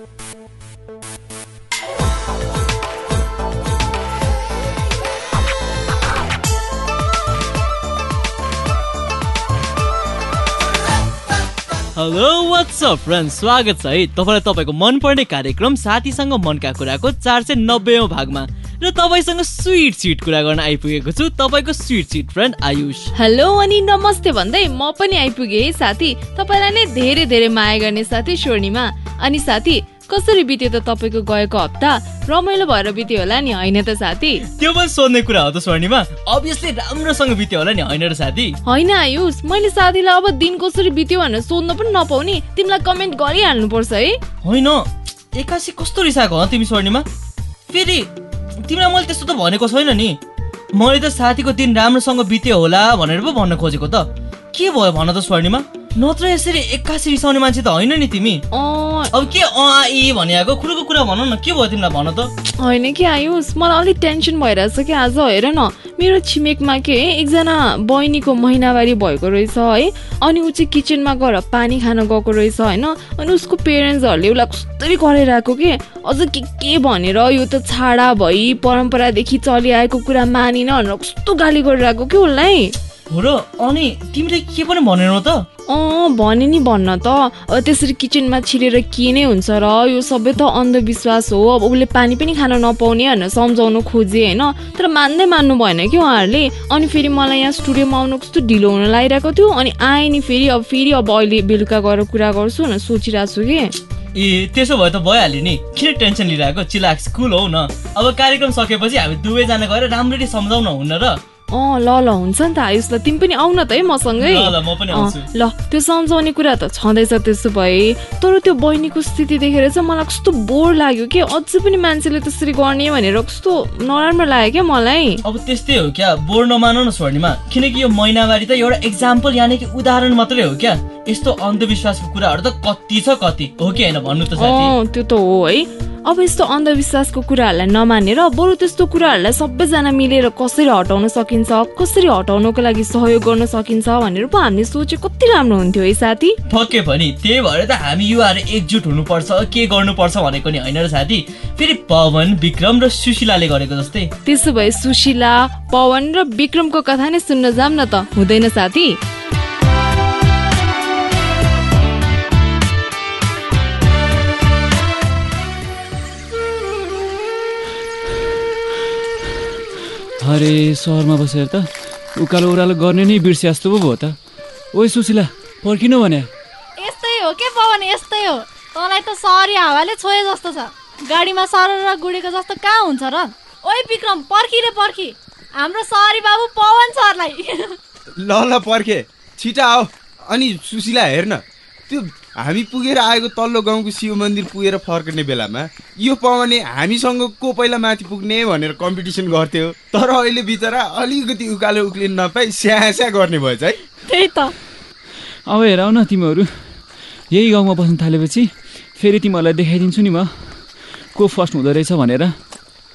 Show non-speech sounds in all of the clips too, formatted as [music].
Hello WhatsApp friend स्वागत छ है। तपाईँलाई तपाईँको मनपर्ने कार्यक्रम साथीसँग मनका कुराको चार सय नब्बेौँ भागमा। र तपाईँसँग स्विट स्विट कुरा गर्न आइपुगेको छु। तपाईँको sweet sweet friend Ayush. Hello अनि नमस्ते भन्दै म पनि आइपुगेँ है साथी। तपाईँलाई नै धेरै धेरै माया गर्ने साथी स्वर्णिमा। अनि साथी कसरी बित्यो त तपाईँको गएको हप्ता? रमाइलो भएर बित्यो होला नि होइन त साथी? त्यो पनि सोध्ने कुरा हो त स्वर्णिमा। अभियसली राम्रोसँग बित्यो होला नि होइन र साथी? होइन आयुष मैले साथीलाई अब दिन कसरी बित्यो भनेर सोध्न पनि नपाउने। तिमीलाई कमेन्ट गरिहाल्नु पर्छ है। होइन। एक्कासी कस्तो रिसाएको हो तिमी स्वर्णिमा? फेरि तिमीलाई मैले त्यस्तो त भनेको छैन नि। मैले त साथीको दिन राम्रोसँग बित्यो होला भनेर पो भन्न खोजेको त। के भयो भन त स्वर्णिमा? नत्र यसरी एक्कासी रिसाउने मान्छे त होइन नि तिमी। अब के अँ यी भनिआएको कुरोको कुरा भन न के भयो तिमीलाई भन त? होइन कि आयुष मलाई अलिक टेन्सन भइरहेछ कि आज हेर न मेरो छिमेकमा के एकजना बहिनीको महिनावारी भएको रहेछ है। अनि ऊ चाहिँ किचनमा गएर पानी खान गएको रहेछ होइन। अनि उसको पेरेन्ट्सहरूले उसलाई कस्तरी कराइरहेको के? अझ के के भनेर यो त छाडा भई परम्परादेखि चलिआएको कुरा मानिन भनेर कस्तो गाली गरिरहेको कि उसलाई? हो र अनि तिमीले के पनि भनेनौ त? अँ भने नि भन्न त। त्यसरी किचनमा छिरेर के नै हुन्छ र? यो सबै त अन्धविश्वास हो। अब उसले पानी पनि खान नपाउने भनेर सम्झाउनु खोजेँ होइन? तर मान्दै मान्नु भएन कि उहाँहरूले अनि फेरि मलाई यहाँ स्टुडियोमा आउनु कस्तो ढिलो हुन लागिरहेको थियो। अनि आएँ नि फेरि। अब फेरि अब अहिले बेलुका गएर कुरा गर्छु भनेर सोचिरहेको छु कि। ए त्यसो भए त भइहाल्यो नि। किन टेन्सन लिइरहेको? चिलाक्स कुल हौ न। अब कार्यक्रम सकेपछि हामी दुवैजना गएर राम्ररी सम्झाउन हुन्न र? अँ ल ल हुन्छ नि त आयुष ल तिमी पनि आउ न त है मसँगै। ल, त्यो सम्झाउने कुरा त छँदैछ त्यसो भए। तर त्यो बहिनीको स्थिति देखेर चाहिँ मलाई कस्तो बोर लाग्यो कि अझै पनि मान्छेले त्यसरी गर्ने भनेर कस्तो नराम्रो लाग्यो क्या मलाई। अब त्यस्तै हो क्या बोर नमानौ न स्वर्णिमा किनकि यो महिनावारी त एउटा एक्जाम्पल यानि कि उदाहरण मात्रै हो क्या। यस्तो अन्धविश्वासको कुराहरू त कति छ कति? हो कि होइन भन्नु त त्यो त हो है। अब यस्तो अन्धविश्वासको कुराहरूलाई नमानेर बरु त्यस्तो कुराहरूलाई सबैजना मिलेर कसरी हटाउन सकिन्छ कसरी हटाउनको लागि सहयोग गर्न सकिन्छ भनेर पो हामीले सोचे कति राम्रो हुन्थ्यो है साथी। पक्कै पनि त्यही भएर त हामी युवाहरू एकजुट हुनुपर्छ के गर्नुपर्छ भनेको नि होइन र साथी? फेरि पवन विक्रम र सुशीलाले गरेको जस्तै। त्यसो भए सुशीला पवन र विक्रमको कथा नै सुन्न जाम न त। हुँदैन साथी। अरे सहरमा बसेर त उकालो ओह्रालो गर्ने नै बिर्से जस्तो पो भयो त। ओइ सुशीला पर्खिनु भने? यस्तै हो के पवन यस्तै हो। तँलाई त सहरी हावाले छोए जस्तो छ। गाडीमा सर गुडेको जस्तो कहाँ हुन्छ र? ओइ विक्रम पर्खी रे पर्खी। हाम्रो सहरी बाबु पवन सरलाई। [laughs] ल ल पर्खे। छिटो आऊ। अनि सुशीला हेर्न। त्यो हामी पुगेर आएको तल्लो गाउँको शिव मन्दिर पुगेर फर्कने बेलामा यो पवनले हामीसँग को पहिला माथि पुग्ने भनेर कम्पिटिसन गर्थ्यो? तर अहिले बिचरा अलिकति उकालो उक्लिन नपाई स्या स्या गर्ने भएछ है। त्यही त। अब हेर न तिमीहरू। यही गाउँमा बस्न थालेपछि फेरि तिमीहरूलाई देखाइदिन्छु नि म। को फर्स्ट हुँदो रहेछ भनेर।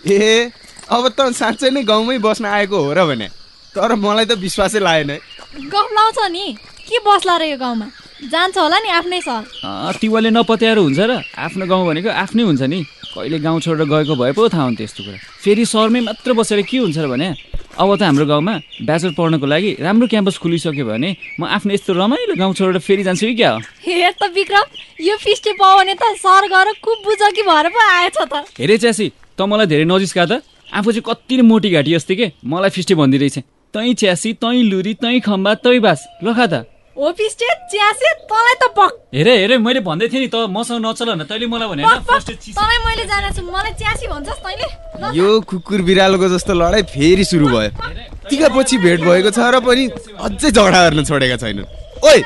ए अब त साँच्चै नै गाउँमै बस्न आएको हो र भने। तर मलाई त विश्वासै लागेन है। गफ लाउँछ नि। के बस्ला र यो गाउँमा? जान्छ होला नि आफ्नै अँ, तिमीहरूले नपत्याएर हुन्छ र। आफ्नो गाउँ भनेको आफ्नै हुन्छ नि। कहिले गाउँ छोडेर गएको भए पो थाहा हुन्थ्यो यस्तो कुरा। फेरि सहरमै मात्र बसेर के हुन्छ र भने? अब त हाम्रो गाउँमा ब्याचलर पढ्नको लागि राम्रो क्याम्पस खुलिसक्यो भने म आफ्नो यस्तो रमाइलो गाउँ छोडेर फेरि जान्छु कि क्या हो? हेर त विक्रम यो फिस्टे पवने त सर गएर खुब बुझकी भएर पो आएछ त। हेरे च्यासी त मलाई धेरै नजिस्का त? आफू चाहिँ कति नै मोटी घाँटी जस्तै के? मलाई फिस्टे भनिदिरहेछ तै च्यासी तै लुरी तै खम्बा तै बास। लखा त। हो फिस्टे च्यासे तँलाई त पक। हेरे हेरे मैले भन्दै थिएँ नि त मसँग नचल न तैँले मलाई भने पक होइन पक फर्स्ट चिज तँलाई मैले जानेको छु मलाई च्यासी भन्छस् तैँले। ल यो कुकुर बिरालोको जस्तो लडाइँ फेरि सुरु भयो। टिका पछि भेट भएको छ र पनि अझै झगडा गर्न छोडेका छैनन्। ओइ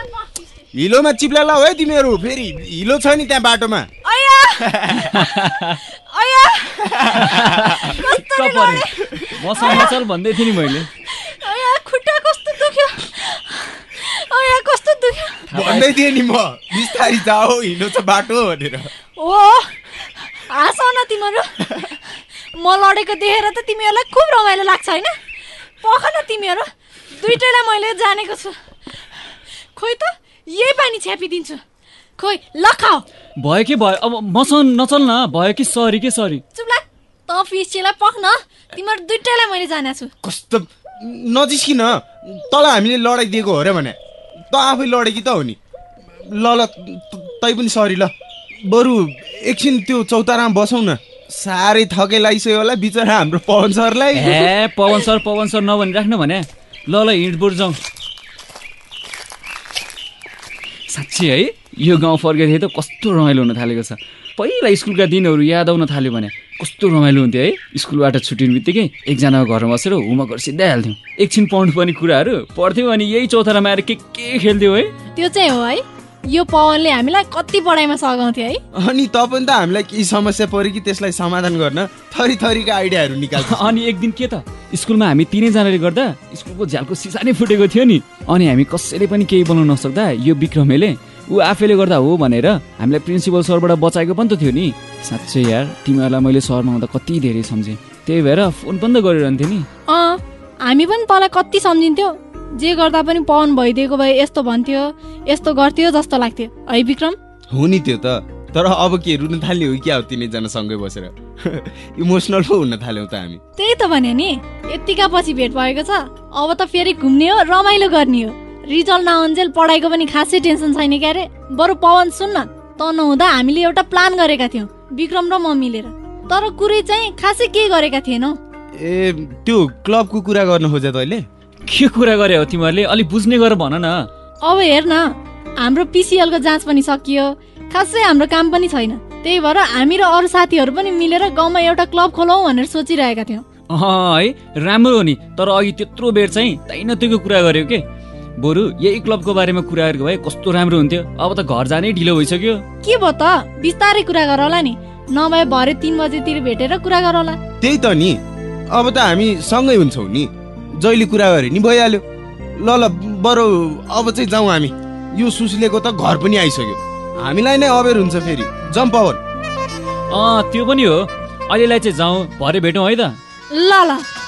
हिलोमा चिप्ला लाऊ है तिमीहरू फेरि हिलो छ नि त्यहाँ बाटोमा। [laughs] मसँग नचल भन्दै थिएँ नि मैले अया खुट्टा कस्तो दुख्यो अया कस्तो दुख्यो भन्दै थिएँ नि म बिस्तारी जाऊ हिलो छ बाटो भनेर ओ हाँस न तिमीहरू म लडेको देखेर त तिमीहरूलाई खुब रमाइलो लाग्छ होइन पख न तिमीहरू दुइटैलाई मैले जानेको छु खोइ त यही पानी छ्यापिदिन्छु खोइ ल खाऊ भयो कि भयो अब मसँग नचल न भयो कि सरी के सरी चुप लाग त फिस्टीलाई पख्न तिमीहरू दुइटैलाई मैले जानेको छु कस्तो नजिस्किन तल हामीले लडाइदिएको हो र भने त आफै लडेकी त हो नि। ल ल त- पनि सरी ल। बरु एकछिन त्यो चौतारामा बसौँ न। साह्रै थकै लागिसक्यो होला बिचरा हाम्रो पवन सरलाई। ए पवन सर पवन सर नभनिराख्नु भने? ल ल हिँडबुड जाउँ साँच्ची है यो गाउँ फर्केको थिएँ त कस्तो रमाइलो हुन थालेको छ। पहिला स्कुलका दिनहरू याद आउन थाल्यो भने कस्तो रमाइलो हुन्थ्यो है। स्कुलबाट छुट्टिने बित्तिकै एकजनाको घरमा बसेर होमवर्कहरू सिधाइहाल्थ्यौँ एकछिन पढ्नु पर्ने कुराहरू पढ्थ्यौँ अनि यही चौतारामा आएर के के खेल्थ्यौँ है। त्यो चाहिँ हो है। यो पवनले हामीलाई कति पढाइमा सघाउँथ्यो है। अनि त पनि त हामीलाई केही समस्या पऱ्यो कि त्यसलाई समाधान गर्न थरी थरीका आइडियाहरू निकाल्छ [laughs] अनि एक दिन के त स्कुलमा हामी तिनैजनाले गर्दा स्कुलको झ्यालको सिसा नै फुटेको थियो नि। अनि हामी कसैले पनि केही बनाउन नसक्दा यो विक्रमले ऊ आफैले गर्दा हो भनेर हामीलाई प्रिन्सिपल सरबाट बचाएको पनि त थियो नि। साँच्चै यार तिमीहरूलाई मैले सहरमा हुँदा कति धेरै सम्झेँ। त्यही भएर फोन पनि त गरिरहन्थेँ नि। अँ हामी पनि तँलाई कति सम्झिन्थ्यो? जे गर्दा पनि पवन भइदिएको भए यस्तो भन्थ्यो यस्तो गर्थ्यो जस्तो लाग्थ्यो। है विक्रम? हो नि त्यो त। तर अब के रुन थाल्ने हो क्या हो तिनैजना सँगै बसेर? [laughs] इमोसनल पो हुन थाल्यौँ त हामी। त्यही त भने नि यत्तिका पछि भेट भएको छ। अब त फेरि घुम्ने हो रमाइलो गर्ने हो। रिजल्ट नआउन्जेल पढाइको पनि खासै टेन्सन छैन क्या अरे बरु पवन सुन न त नहुँदा हामीले एउटा प्लान गरेका थियौँ विक्रम र म मिलेर। तर कुरै चाहिँ खासै केही गरेका थिएनौ? ए त्यो क्लबको कुरा गर्न खोजे तैँले के कुरा गरे हो तिमीहरूले? अलिक बुझ्ने गरेर भन न। अब हेर न हाम्रो पिसिएलको जाँच पनि सकियो। खासै हाम्रो काम पनि छैन। त्यही भएर हामी र अरू साथीहरू पनि मिलेर गाउँमा एउटा क्लब खोलौँ भनेर सोचिरहेका थियौँ। अँ है राम्रो हो नि। तर अघि त्यत्रो बेर चाहिँ तैन त्योको कुरा गर्यो के? बरु यही क्लबको बारेमा कुरा गरेको भए कस्तो राम्रो हुन्थ्यो? अब त घर जानै ढिलो भइसक्यो। के भयो त? बिस्तारै कुरा गरौँला नि। नभए भरे तिन बजेतिर भेटेर कुरा गरौँला त्यही त नि। अब त हामी सँगै हुन्छौँ नि। जहिले कुरा गरे नि भइहाल्यो। ल ल बरु अब चाहिँ जाउँ हामी। यो सुस्लेको त घर पनि आइसक्यो। हामीलाई नै अबेर हुन्छ फेरि। जम्प अँ त्यो पनि हो। अहिलेलाई चाहिँ जाउँ भरे भेटौँ है त। ल ल।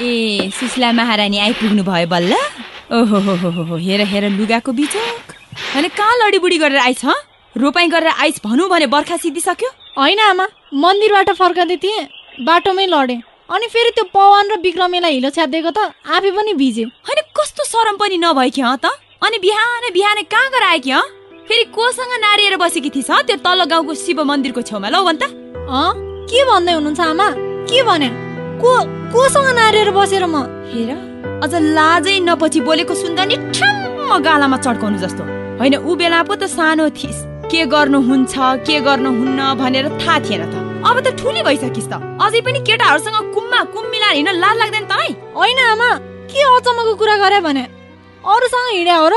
ए सुशीला महारानी आइपुग्नु भयो बल्ल। ओहो हो हो हो हो हेर हेर लुगाको बिचोक। होइन कहाँ लडीबुडी गरेर आइस हँ? रोपाइँ गरेर आइस भनौँ भने बर्खा सिद्धिसक्यो? होइन आमा। मन्दिरबाट फर्काउँदै थिएँ। बाटोमै लडेँ। अनि फेरि त्यो पवन र विक्रमेलाई हिलो छ्यादिएको त आफै पनि भिज्यो। होइन कस्तो सरम पनि नभयो कि हँ त? अनि बिहान बिहानै कहाँ गएर आयो कि हँ? फेरि कोसँग नारिएर बसेकी थिइस् त्यो तल्लो गाउँको शिव मन्दिरको छेउमा। लौ भन् त। अँ? के भन्दै हुनुहुन्छ आमा? के भन्यो? को कोसँग नारेर बसेर म? हेर अझ लाजै नपछि बोलेको सुन्दा नि ठ्याम्म गालामा चड्काउनु जस्तो। होइन ऊ बेला पो त सानो थिइस्। के गर्नु हुन्छ के गर्नु हुन्न भनेर थाहा थिएन त। अब त ठुली भइसकिस् त। अझै पनि केटाहरूसँग कुममा कुम मिलाएर हिँड्न लाज लाग्दैन तँलाई होइन आमा। के अचम्मको कुरा गरे भने? अरूसँग हिँड्या हो र?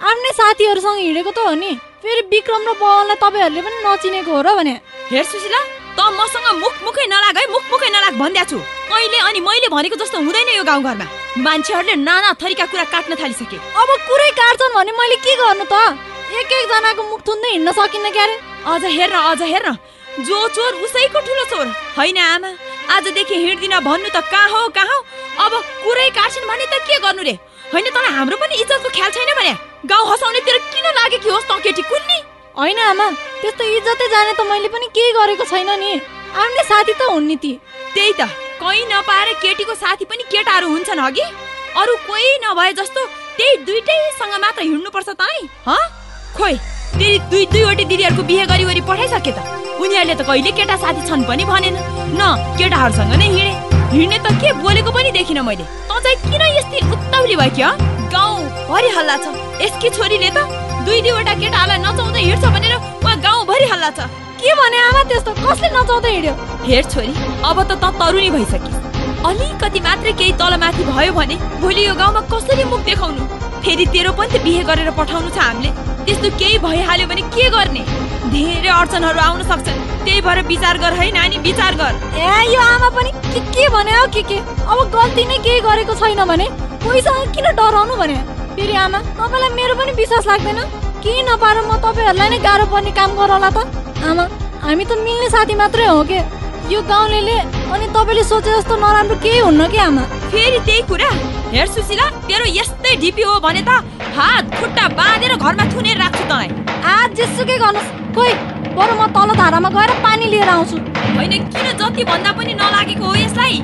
आफ्नै साथीहरूसँग हिँडेको त हो नि। फेरि विक्रम र पवनलाई तपाईँहरूले पनि नचिनेको हो र भने? हेर सुशीला त मसँग मुख मुखै नलाग है मुख मुखै नलाग भनिदिएको छु। कहिले अनि मैले भनेको जस्तो हुँदैन यो गाउँघरमा। मान्छेहरूले नाना थरीका कुरा काट्न थालिसके। अब कुरै काट्छन् भने मैले के गर्नु त? एक एकजनाको मुख थुन्दै हिँड्न सकिन्न क्यारे? अझ हेर्न अझ हेर्न। जो चोर उसैको ठुलो चोर। होइन आमा आजदेखि हिँड्दिन भन्नु त कहाँ हो कहाँ हो? अब कुरै काट्छन् भने त के गर्नु रे? होइन तँलाई हाम्रो पनि इज्जतको ख्याल छैन भने? गाउँ हँसाउनेतिर किन लागेकी होस् तँ केटी कुन्नी होइन आमा। त्यस्तो इज्जतै जाने त मैले पनि केही गरेको छैन नि। आफ्नै साथी त हुन् नि ती। त्यही त। कहीँ नपाएर केटीको साथी पनि केटाहरू हुन्छन् अघि अरू कोही नभए जस्तो त्यही दुइटैसँग मात्र हिँड्नुपर्छ तँलाई ह? खोइ तेरि दुई दुईवटी दिदीहरूको बिहे गरी गरी पठाइसके त। उनीहरूले त कहिले केटा साथी छन् पनि भनेन। न केटाहरूसँग नै हिँडे। हिँड्ने त के बोलेको पनि देखिनँ मैले। तँ चाहिँ किन यस्तै उत्ताउली भयो क्या गाउँ भरि हल्ला छ। यसकी छोरीले त दुई दुईवटा केटाहरूलाई नचाउँदै हिँड्छ भनेर उहाँ गाउँभरि हल्ला छ। के भने आमा त्यस्तो? कसले नचाउँदै हिँड्यो? हेर छोरी अब त त तरुणी भइसकिस्। अलिकति मात्रै केही तलमाथि भयो भने भोलि यो गाउँमा कसरी मुख देखाउनु? फेरि तेरो पनि त बिहे गरेर पठाउनु छ हामीले। त्यस्तो केही भइहाल्यो भने के गर्ने? धेरै अडचनहरू आउन सक्छन्। त्यही भएर विचार गर है नानी विचार गर। ए यो आमा पनि के के भने के के? अब गल्ती नै केही गरेको छैन भने कोहीसँग किन डराउनु भने? फेरि आमा तपाईँलाई मेरो पनि विश्वास लाग्दैन? केही नपाएर म तपाईँहरूलाई नै गाह्रो पर्ने काम गरौँला त। आमा हामी त मिल्ने साथी मात्रै हो के? यो गाउँले अनि तपाईँले सोचे जस्तो नराम्रो केही हुन्न कि आमा? फेरि त्यही कुरा। हेर सुशीला तेरो यस्तै ढिपी हो भने त हात खुट्टा बाँधेर घरमा थुनेर राख्छु तँलाई। आज जेसुकै गर्नुहोस्। खोइ बरु म तल धारामा गएर पानी लिएर आउँछु। होइन किन जति भन्दा पनि नलागेको हो यसलाई?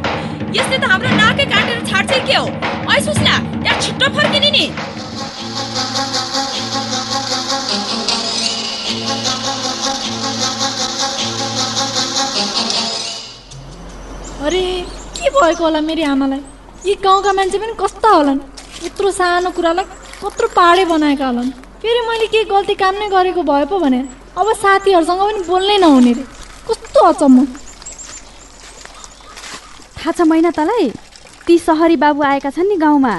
यसले त हाम्रो नाकै काटेर छाड्छ के हो? ऐ सुशीला यहाँ छिट्टो फर्किने नि। अरे के भएको होला मेरो आमालाई? यी गाउँका मान्छे पनि कस्ता होलान्? यत्रो सानो कुरालाई कत्रो पाडे बनाएका होलान्? फेरि मैले केही गल्ती काम नै गरेको भए पो भने अब साथीहरूसँग पनि बोल्नै नहुने रे। कस्तो अचम्म। थाहा छ मैना तँलाई ती सहरी बाबु आएका छन् नि गाउँमा।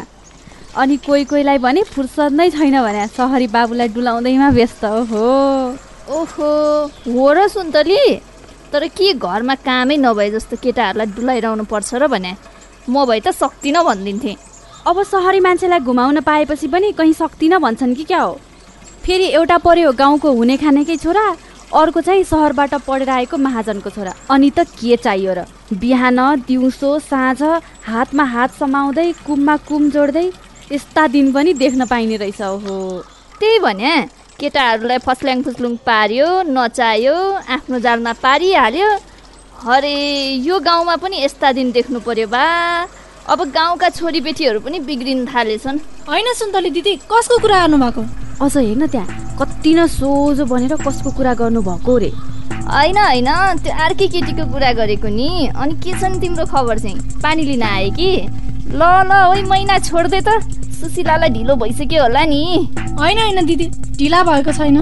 अनि कोही कोहीलाई भने फुर्सद नै छैन भने सहरी बाबुलाई डुलाउँदैमा व्यस्त ओहो। ओहो हो र सुन्तली। तर के घरमा कामै नभए जस्तो केटाहरूलाई डुलाइरहनु पर्छ र भने? म भए त सक्दिनँ भनिदिन्थेँ। अब सहरी मान्छेलाई घुमाउन पाएपछि पनि कहीँ सक्दिनँ भन्छन् कि क्या हो? फेरि एउटा पर्यो गाउँको हुने खानेकै छोरा अर्को चाहिँ सहरबाट पढेर आएको महाजनको छोरा। अनि त के चाहियो र? बिहान दिउँसो साँझ हातमा हात समाउँदै कुममा कुम जोड्दै यस्ता दिन पनि देख्न पाइने रहेछ ओहो। त्यही भने केटाहरूलाई फस्ल्याङ फुस्लुङ पार्यो नचायो आफ्नो जालमा पारिहाल्यो अरे यो गाउँमा पनि यस्ता दिन देख्नु पर्यो बा। अब गाउँका छोरीबेटीहरू पनि बिग्रिन थालेछन्। होइन सुन्तली दिदी कसको कुरा गर्नुभएको अझ हेर्न त्यहाँ कति न सोझो बनेर कसको कुरा गर्नुभएको रे? होइन होइन त्यो अर्कै केटीको कुरा गरेको नि। अनि के छ नि तिम्रो खबर चाहिँ? पानी लिन आए कि? ल ल ओइ महिना छोड्दे त। सुशीलालाई ढिलो भइसक्यो होला नि। होइन होइन दिदी ढिला भएको छैन।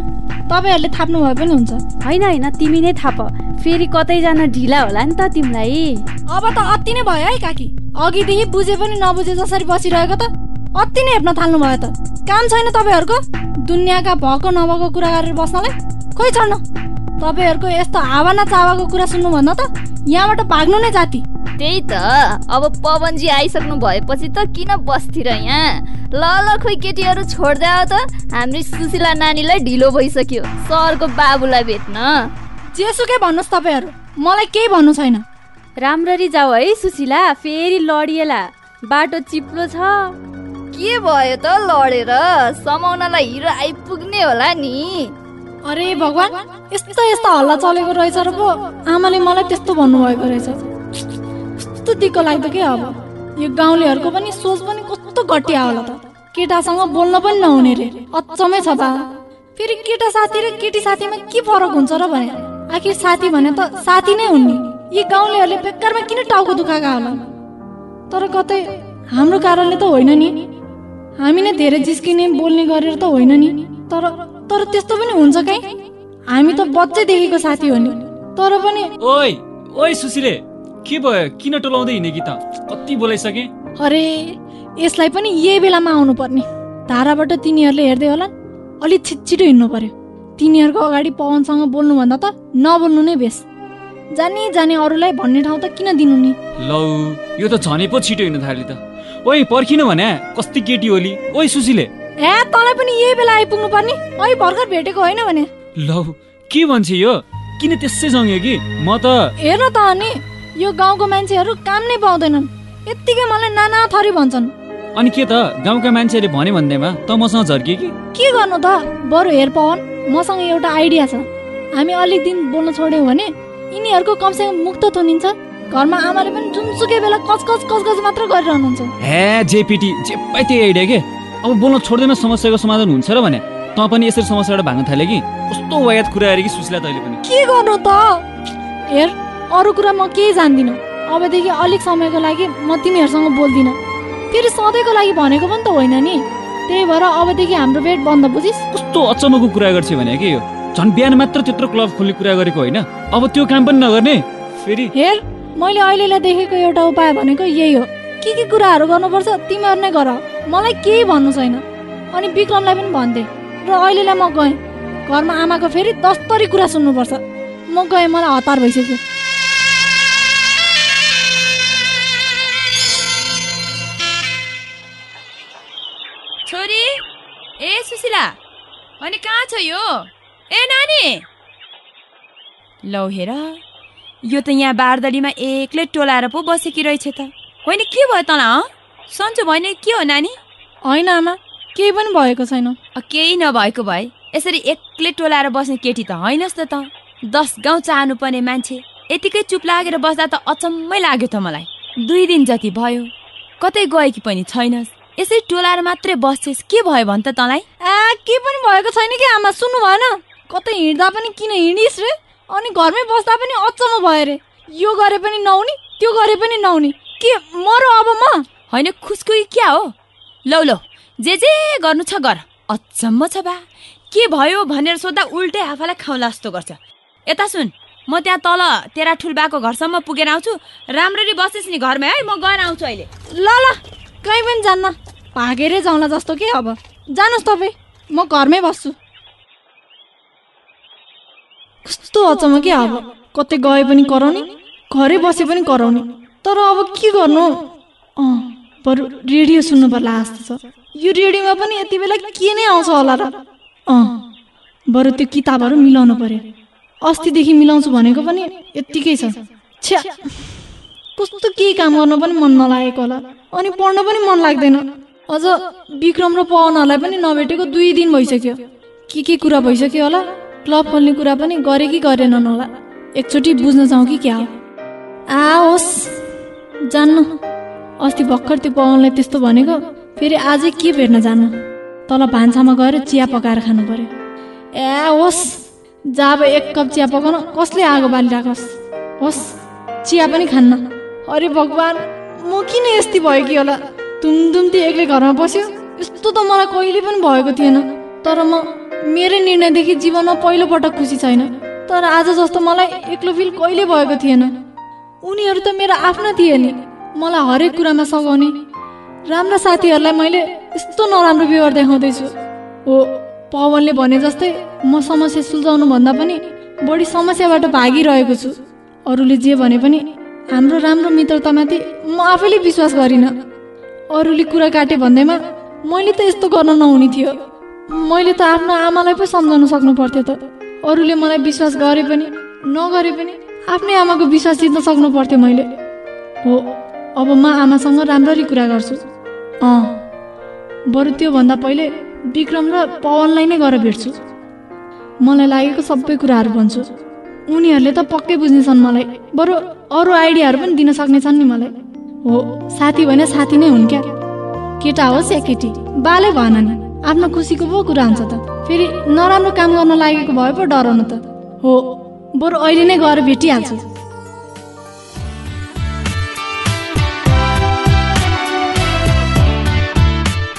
तपाईँहरूले थाप्नु भए पनि हुन्छ। होइन होइन तिमी नै थाप। फेरि कतै जान ढिला होला नि त तिमीलाई। अब त अति नै भयो है काकी। अघिदेखि बुझे पनि नबुझे जसरी बसिरहेको त अति नै हेप्न थाल्नु भयो त। काम छैन तपाईँहरूको? दुनियाँका भएको नभएको कुरा गरेर बस्नलाई? खोइ छड्न तपाईँहरूको यस्तो हावा न चावाको कुरा सुन्नुभन्दा त यहाँबाट भाग्नु नै जाति। त्यही त। अब पवनजी आइसक्नु भएपछि त किन बस्तिर यहाँ? ल ल खोइ केटीहरू छोड्दा त। हाम्रो सुशीला नानीलाई ढिलो भइसक्यो। सरको बाबुलाई भेट्न। जेसुकै भन्नुहोस् तपाईँहरू? मलाई केही भन्नु छैन। राम्ररी जाऊ है सुशीला। फेरि लडिएला। बाटो चिप्लो छ। के भयो त लडेर? समाउनलाई हिरो आइपुग्ने होला नि। अरे भगवान् यस्तो यस्तो हल्ला चलेको रहेछ र पो। आमाले मलाई त्यस्तो भन्नुभएको रहेछ। कस्तो दिक्क लाग्दो के अब? यो गाउँलेहरूको पनि सोच पनि कस्तो घटिया होला त। केटासँग बोल्न पनि नहुने रे। अचम्मै छ त। फेरि केटा साथी र केटी साथीमा के फरक हुन्छ र भने? आखिर साथी भने त साथी नै हुन् नि। यी गाउँलेहरूले बेकारमा किन टाउको दुखाएका होला? तर कतै हाम्रो कारणले त होइन नि। हामी नै धेरै जिस्किने बोल्ने गरेर त होइन नि। तर तर त्यस्तो पनि हुन्छ कहीँ? हामी त बच्चैदेखिको साथी हो नि। तर पनि ओइ ओइ सुशीले। के भयो? किन टोलाउँदै हिँडे कि त कति बोलाइसके? अरे यसलाई पनि यही बेलामा आउनु पर्ने धाराबाट तिनीहरूले हेर्दै होला अलिक छिटछिटो हिँड्नु पर्यो। तिनीहरूको अगाडि पवनसँग बोल्नुभन्दा त नबोल्नु नै बेस। जाने जाने अरूलाई भन्ने ठाउँ त किन दिनु नि? लौ यो त झनै पो छिटो हिँड्न थाल्यो त। ओइ पर्खिनु भने? कस्ती केटी होली ओइ सुशीले। ए तँलाई पनि यही बेला आइपुग्नु पर्ने? अहिले भर्खर भेटेको होइन भने। लौ के भन्छ यो? किन त्यसै जङ्यो कि? म त हेर त अनि। यो गाउँको मान्छेहरू काम नै पाउँदैनन्। यत्तिकै मलाई नाना थरी भन्छन्। अनि के त? गाउँका मान्छेहरूले भन्यो भन्दैमा त मसँग झर्किए कि? के गर्नु त? बरु हेर पवन मसँग एउटा आइडिया छ। हामी अलिक दिन बोल्न छोड्यौँ भने यिनीहरूको कमसेकम मुख त थुनिन्छ। घरमा आमाले पनि जुनसुकै बेला कचकच कचकच मात्र गरिरहनुहुन्छ। हे जेपिटी जे पाइ त्यही आइडिया के? अब बोल्न छोड्दैन समस्याको समाधान हुन्छ र भने? तँ पनि यसरी समस्याबाट भाग्न थाले कि? कस्तो वायात कुरा अरे कि सुशीला तैँले पनि? के गर्नु त? हेर अरू कुरा म केही जान्दिनँ। अबदेखि अलिक समयको लागि म तिमीहरूसँग बोल्दिनँ। फेरि सधैँको लागि भनेको पनि त होइन नि। त्यही भएर अबदेखि हाम्रो भेट बन्द बुझिस्। कस्तो अचम्मको कुरा गर्छ भने के यो? झन् बिहान मात्र त्यत्रो क्लब खोल्ने कुरा गरेको होइन। अब त्यो काम पनि नगर्ने। फेरि हेर मैले अहिलेलाई देखेको एउटा उपाय भनेको यही हो। के के कुराहरू गर्नुपर्छ तिमीहरू नै गर। मलाई केही भन्नु छैन। अनि विक्रमलाई पनि भन्थे र अहिलेलाई म गएँ। घरमा आमाको फेरि दस्तरी कुरा सुन्नुपर्छ। म गएँ मलाई हतार भइसक्यो। ए सुशीला अनि कहाँ छ यो? ए नानी! लौ हेर यो त यहाँ बारदलीमा एक्लै टोलाएर पो बसेकी रहेछ त। होइन के भयो तँलाई सन्चो भएन के हो नानी? होइन आमा। केही पनि भएको छैन। केही नभएको भए। यसरी एक्लै टोलाएर बस्ने केटी त होइनस् त त। दस गाउँ चाहनुपर्ने मान्छे। यतिकै चुप लागेर बस्दा त अचम्मै लाग्यो त मलाई। दुई दिन जति भयो कतै गएकी पनि छैनस्। यसरी टोलाएर मात्रै बस्छेस् के भयो भन् त तँलाई? आ के पनि भएको छैन कि आमा सुन्नु भएन कतै हिँड्दा पनि किन हिँडिस् रे? अनि घरमै बस्दा पनि अचम्म भयो रे। यो गरे पनि नहुने त्यो गरे पनि नहुने। के मरो अब म? होइन खुसखुई क्या हो? लौ लौ जे जे गर्नु छ गर। अचम्म छ बा। के भयो भनेर सोद्धा उल्टै आफूलाई खाउला जस्तो गर्छ। यता सुन म त्यहाँ तल तेरा ठुल्बाको घरसम्म पुगेर आउँछु। राम्ररी बसेस् नि घरमै है म गएर आउँछु अहिले। ल ल। कहीँ पनि जान्न। भागेरै जाउँला जस्तो के अब? जानुहोस् तपाईँ म घरमै बस्छु। कस्तो अचम्म के अब? कतै गए पनि कराउने घरै बसे पनि कराउने। तर अब के गर्नु? अँ बरु रेडियो सुन्नु पर्ला जस्तो छ। यो रेडियोमा पनि यति बेला के नै आउँछ होला र? अँ बरु त्यो किताबहरू मिलाउनु पर्यो। अस्तिदेखि मिलाउँछु भनेको पनि यत्तिकै छ। छ्या। कस्तो केही काम गर्न पनि मन नलागेको होला। अनि पढ्न पनि मन लाग्दैन। अझ विक्रम र पवनहरूलाई पनि नभेटेको दुई दिन भइसक्यो। के के कुरा भइसक्यो होला? क्लब खोल्ने कुरा पनि गरे कि गरेनन् होला। एकचोटि बुझ्न जाउँ कि क्या? हो आ होस् जान्नु। अस्ति भर्खर त्यो पवनलाई त्यस्तो भनेको फेरि आजै के भेट्न जानु तल भान्सामा गएर चिया पकाएर खानु पर्यो। ए होस् जब एक कप चिया पकाउन कसले आगो बालिराखोस्? होस् चिया पनि खान्न। अरे भगवान् म किन यस्तै भयो कि होला? धुमधुम्ती एक्लै घरमा बस्यो? यस्तो त मलाई कहिले पनि भएको थिएन। तर म मेरै निर्णयदेखि जीवनमा पहिलोपटक खुसी छैन। तर आज जस्तो मलाई एक्लो फिल कहिले भएको थिएन। उनीहरू त मेरा आफ्ना थिए नि। मलाई हरेक कुरामा सघाउने। राम्रा साथीहरूलाई मैले यस्तो नराम्रो व्यवहार देखाउँदैछु। हो पवनले भने जस्तै म समस्या सुल्झाउनु भन्दा पनि बढी समस्याबाट भागिरहेको छु। अरूले जे भने पनि हाम्रो राम्रो मित्रतामाथि म आफैले विश्वास गरिनँ। अरूले कुरा काटे भन्दैमा मैले त यस्तो गर्न नहुने थियो। मैले त आफ्नो आमालाई पो सम्झाउन सक्नु पर्थ्यो त। अरूले मलाई विश्वास गरे पनि नगरे पनि आफ्नै आमाको विश्वास जित्न सक्नु पर्थ्यो मैले। हो अब म आमासँग राम्ररी कुरा गर्छु। अँ बरु त्योभन्दा पहिले विक्रम र पवनलाई नै गएर भेट्छु। मलाई लागेको सबै कुराहरू भन्छु। उनीहरूले त पक्कै बुझ्नेछन् मलाई। बरु अरू आइडियाहरू पनि दिन सक्नेछन् नि मलाई। हो साथी भने साथी नै हुन् क्या? केटा होस् या केटी बालै भएन नि। आफ्नो खुसीको पो कुरा हुन्छ त। फेरि नराम्रो काम गर्न लागेको भए पो डराउनु त। हो बरु अहिले नै गएर भेटिहाल्छु।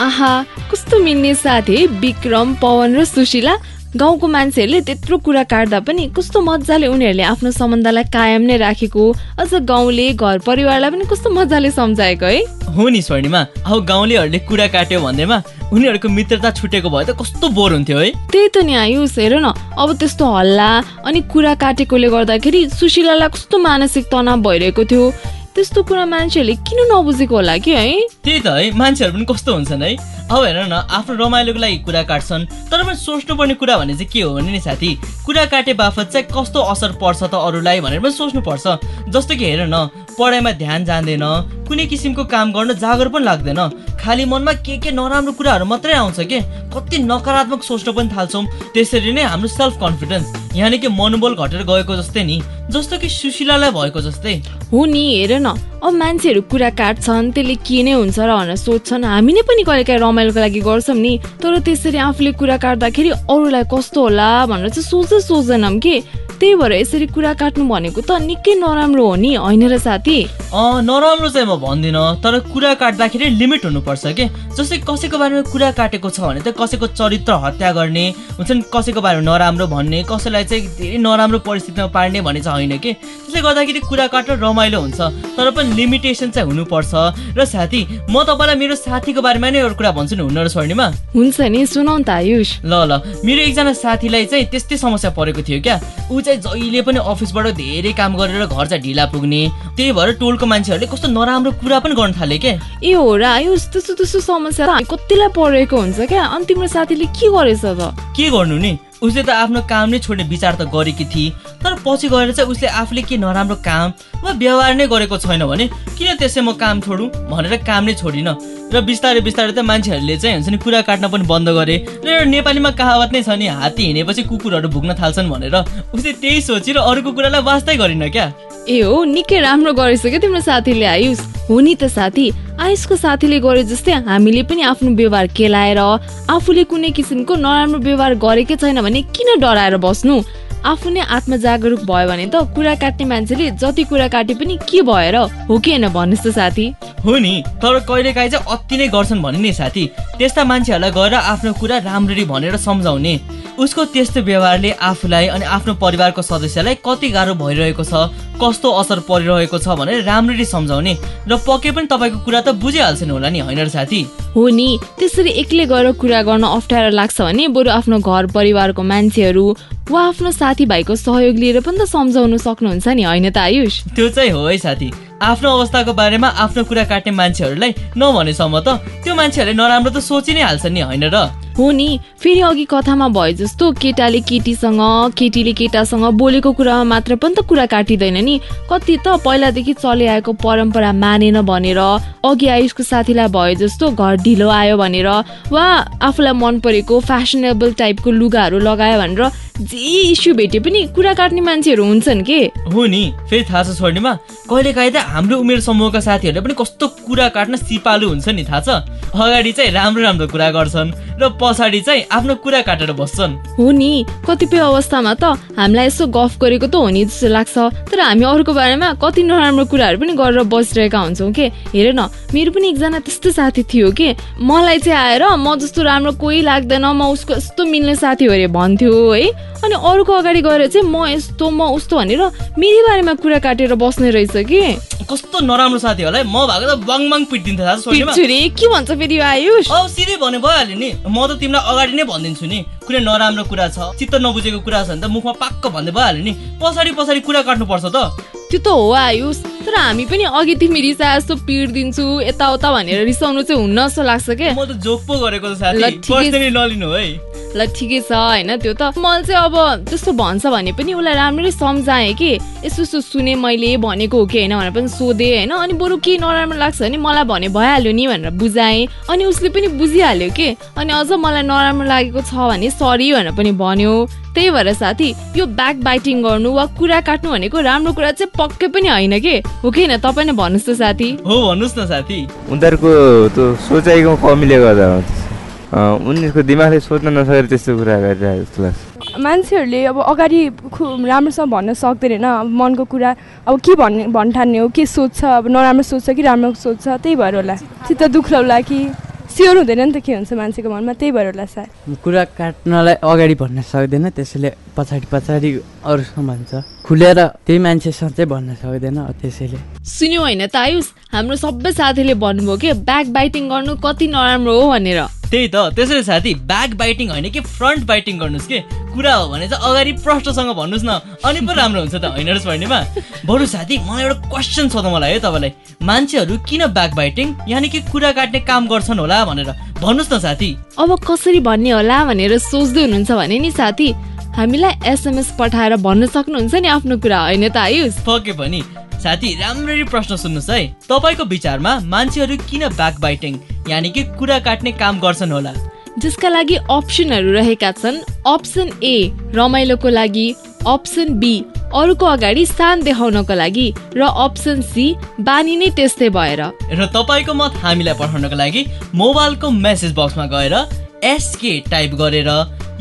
आहा कस्तो मिल्ने साथी? विक्रम पवन र सुशीला। गाउँको मान्छेहरूले त्यत्रो कुरा काट्दा पनि कस्तो मजाले उनीहरूले आफ्नो सम्बन्धलाई कायम नै राखेको अझ गाउँले घर परिवारलाई पनि कस्तो मजाले सम्झाएको है? हो नि स्वर्णिमा अब गाउँलेहरूले कुरा काट्यो भन्दैमा उनीहरूको मित्रता छुटेको भए त कस्तो बोर हुन्थ्यो है? त्यही त नि आयुष हेर न अब त्यस्तो हल्ला अनि कुरा काटेकोले गर्दाखेरि सुशीलालाई कस्तो मानसिक तनाव भइरहेको थियो। त्यस्तो कुरा मान्छेहरूले किन नबुझेको होला कि है? त्यही त है मान्छेहरू पनि कस्तो हुन्छन् है? अब हेर न आफ्नो रमाइलोको लागि कुरा काट्छन् तर पनि सोच्नुपर्ने कुरा भने चाहिँ के हो भने नि साथी कुरा काटे बापत चाहिँ कस्तो असर पर्छ त अरूलाई भनेर पनि सोच्नुपर्छ जस्तो कि हेर न पढाइमा ध्यान जाँदैन कुनै किसिमको काम गर्न जागर पनि लाग्दैन। खालि मनमा के के नराम्रो कुराहरू मात्रै आउँछ के? कति नकारात्मक सोच्न पनि थाल्छौँ। त्यसरी नै हाम्रो सेल्फ कन्फिडेन्स यानि कि मनोबल घटेर गएको जस्तै नि जस्तो कि सुशीलालाई भएको जस्तै। हो नि हेर न अब मान्छेहरू कुरा काट्छन् त्यसले के नै हुन्छ र भनेर सोध्छन्। हामी नै पनि कहिलेकाहीँ रमाइलोको लागि गर्छौँ नि तर त्यसरी आफूले कुरा काट्दाखेरि अरूलाई कस्तो होला भनेर चाहिँ सोच्दै सोच्दैनौँ कि? त्यही भएर यसरी कुरा काट्नु भनेको त निकै नराम्रो हो नि होइन र साथी? अँ नराम्रो चाहिँ म भन्दिनँ तर कुरा काट्दाखेरि लिमिट हुनुपर्छ के? जस्तै कसैको बारेमा कुरा काटेको छ भने त कसैको चरित्र हत्या गर्ने हुन्छ नि कसैको बारेमा नराम्रो भन्ने कसैलाई चाहिँ धेरै नराम्रो परिस्थितिमा पार्ने भन्ने चाहिँ होइन कि? त्यसले गर्दाखेरि कुरा काट्न रमाइलो हुन्छ तर पनि लिमिटेसन चाहिँ हुनुपर्छ। र साथी म तपाईँलाई मेरो साथीको बारेमा नै एउटा कुरा भन्छु नि हुन र स्वर्णिमा हुन्छ नि सुनाउ न त आयुष। ल ल मेरो एकजना साथीलाई चाहिँ त्यस्तै समस्या परेको थियो क्या। ऊ चाहिँ जहिले पनि अफिसबाट धेरै काम गरेर घर चाहिँ ढिला पुग्ने त्यही भएर टोलको मान्छेहरूले कस्तो नराम्रो कुरा पनि गर्न थाले के? ए हो र आयुष त्यस्तो त्यस्तो समस्या त कतिलाई परेको हुन्छ क्या? अनि तिम्रो साथीले के गरेछ त? के गर्नु नि? उसले त आफ्नो काम नै छोड्ने विचार त गरेकी थिए तर पछि गएर चाहिँ उसले आफूले के नराम्रो काम वा व्यवहार नै गरेको छैन भने किन त्यसै म काम छोडौँ? भनेर काम नै छोडिनँ। र बिस्तारै बिस्तारै त मान्छेहरूले चाहिँ हुन्छ नि कुरा काट्न पनि बन्द गरे। र नेपालीमा कहावत नै छ नि हात्ती हिँडेपछि कुकुरहरू भुक्न थाल्छन् भनेर। उसले त्यही सोचेर अरूको कुरालाई वास्तै गरिन क्या? ए हो निकै राम्रो गरेछ क्या तिम्रो साथीले आयुष। हो नि त साथी आयुषको साथीले गरे जस्तै हामीले पनि आफ्नो व्यवहार केलाएर आफूले कुनै किसिमको नराम्रो व्यवहार गरेकै छैन भने किन डराएर बस्नु? आफू नै आत्मजागरुक भयो भने त कुरा काट्ने मान्छेले जति कुरा काटे पनि के भएर हो कि होइन भन्नुहोस् त साथी। हो नि तर कहिलेकाहीँ चाहिँ अति नै गर्छन् भने नि साथी। त्यस्ता मान्छेहरूलाई गएर आफ्नो कुरा राम्ररी भनेर सम्झाउने। उसको त्यस्तो व्यवहारले आफूलाई अनि आफ्नो परिवारको सदस्यलाई कति गाह्रो भइरहेको छ कस्तो असर परिरहेको छ भनेर राम्ररी सम्झाउने र पक्कै पनि तपाईँको कुरा त बुझिहाल्छन् होला नि होइन साथी? हो नि त्यसरी एक्लै गएर कुरा गर्न अप्ठ्यारो लाग्छ भने बरु आफ्नो घर परिवारको मान्छेहरू वा आफ्नो साथीभाइको सहयोग लिएर पनि त सम्झाउनु सक्नुहुन्छ नि होइन त आयुष? त्यो चाहिँ हो है साथी। आफ्नो अवस्थाको बारेमा आफ्नो कुरा काट्ने मान्छेहरूलाई नभनेसम्म त त्यो मान्छेहरूले नराम्रो त सोचि नै हाल्छ नि होइन र? हो नि। फेरि अघि कथामा भए जस्तो केटाले केटीसँग केटीले केटासँग बोलेको कुरामा मात्र पनि त कुरा काटिँदैन नि। कति त पहिलादेखि चलिआएको परम्परा मानेन भनेर अघि आयुषको साथीलाई भए जस्तो घर ढिलो आयो भनेर वा आफूलाई मन परेको फेसनेबल टाइपको लुगाहरू लगायो भनेर जे इस्यु भेटे पनि कुरा काट्ने मान्छेहरू हुन्छन् के? हो नि फेरि थाहा छ स्वर्णिमा कहिलेकाहीँ त हाम्रो उमेर समूहका साथीहरूले पनि कस्तो कुरा काट्न सिपालु हुन्छ नि थाहा छ? अगाडि चाहिँ राम्रो राम्रो कुरा गर्छन् र पछाडि चाहिँ आफ्नो कुरा काटेर बस्छन्। हो नि कतिपय अवस्थामा त हामीलाई यसो गफ गरेको त हो नि जस्तो लाग्छ। तर हामी अरूको बारेमा कति नराम्रो कुराहरू पनि गरेर बसिरहेका हुन्छौँ के? हेर न मेरो पनि एकजना त्यस्तो साथी थियो कि? मलाई चाहिँ आएर म जस्तो राम्रो कोही लाग्दैन म उसको यस्तो मिल्ने साथी हो अरे भन्थ्यो है। अनि अरूको अगाडि गएर चाहिँ म यस्तो म उस्तो भनेर मेरै बारेमा कुरा काटेर बस्ने रहेछ कि? कस्तो नराम्रो साथी होला है। म भएको त बङ बङ पिटिदिन्थ्यो थाहा के भन्छ फेरि आयुष? अब सिधै भने भइहाल्यो नि। म त तिमीलाई अगाडि नै भनिदिन्छु नि। कुनै नराम्रो कुरा छ चित्त नबुझेको कुरा छ भने त मुखमा पाक्क भन्दै भइहाल्यो नि। पछाडि पछाडि कुरा काट्नुपर्छ त। त्यो त हो आयुष तर हामी पनि अघि तिमी रिसा जस्तो पिड दिन्छु यताउता भनेर रिसाउनु चाहिँ हुन्न जस्तो लाग्छ के? म त जोक पो गरेको नलिनु है। ल ठिकै छ होइन त्यो त। मैले चाहिँ अब त्यस्तो भन्छ भने पनि उसलाई राम्ररी सम्झाएँ कि यस्तो यस्तो सुने मैले भनेको हो कि होइन भनेर पनि सोधेँ होइन। अनि बरु केही नराम्रो लाग्छ भने मलाई भने भइहाल्यो नि भनेर बुझाएँ। अनि उसले पनि बुझिहाल्यो कि अनि अझ मलाई नराम्रो लागेको छ भने सरी भनेर पनि भन्यो। त्यही भएर साथी यो ब्याक बाइटिङ गर्नु वा कुरा काट्नु भनेको राम्रो कुरा चाहिँ पक्कै पनि होइन के? हो कि होइन? तपाईँ नै भन्नुहोस् त साथी। हो भन्नुहोस् न साथी। उनीहरूको त्यो सोचाइको कमीले गर्दा हो उनीहरूको दिमागले सोच्न नसकेर त्यस्तो कुरा गरिरहेको जस्तो लाग्छ। मान्छेहरूले अब अगाडि खु- राम्रोसँग भन्न सक्दैन। होइन अब मनको कुरा अब के भन्ने भन्ठान्ने हो? के सोध्छ अब नराम्रो सोध्छ कि राम्रो सोध्छ त्यही भएर होला। चित्त दुख्लाउला कि? स्योर हुँदैन नि त के हुन्छ मान्छेको मनमा? त्यही भएर होला सायद। कुरा काट्नलाई अगाडि भन्न सक्दैन त्यसैले पछाडि पछाडि अरूसँग भन्छ। खुलेर त्यही मान्छेसँग चाहिँ भन्न सक्दैन त्यसैले। सुन्यो होइन त आयुष हाम्रो सबै साथीले भन्नुभयो कि ब्याक बाइटिङ गर्नु कति नराम्रो हो भनेर। त्यही त। त्यसैले साथी ब्याक बाइटिङ होइन कि फ्रन्ट बाइटिङ गर्नुहोस् के? कुरा हो भने चाहिँ अगाडि प्रष्टसँग भन्नुहोस् न। अनि पो राम्रो हुन्छ त होइन र स्वर्णिमा बरु साथी मलाई एउटा क्वेसन सोध्नु मलाई है तपाईँलाई। मान्छेहरू किन ब्याक बाइटिङ यानि कि कुरा काट्ने काम गर्छन् होला भनेर? भन्नुहोस् न साथी। अब कसरी भन्ने होला भनेर सोच्दै हुनुहुन्छ भने नि साथी हामीलाई एसएमएस पठाएर भन्न सक्नुहुन्छ नि आफ्नो कुरा होइन त आयुष? पक्कै पनि। साथी राम्ररी प्रश्न सुन्नुहोस् है। तपाईँको विचारमा मान्छेहरू किन ब्याक बाइटिङ यानि कि कुरा काट्ने काम गर्छन् होला? जसका लागि अप्सनहरू रहेका छन् अप्सन ए रमाइलोको लागि अप्सन बी अरूको अगाडि सान देखाउनको लागि र अप्सन सी बानी नै त्यस्तै भएर। र तपाईँको मत हामीलाई पठाउनको लागि मोबाइलको मेसेज बक्समा गएर एसके टाइप गरेर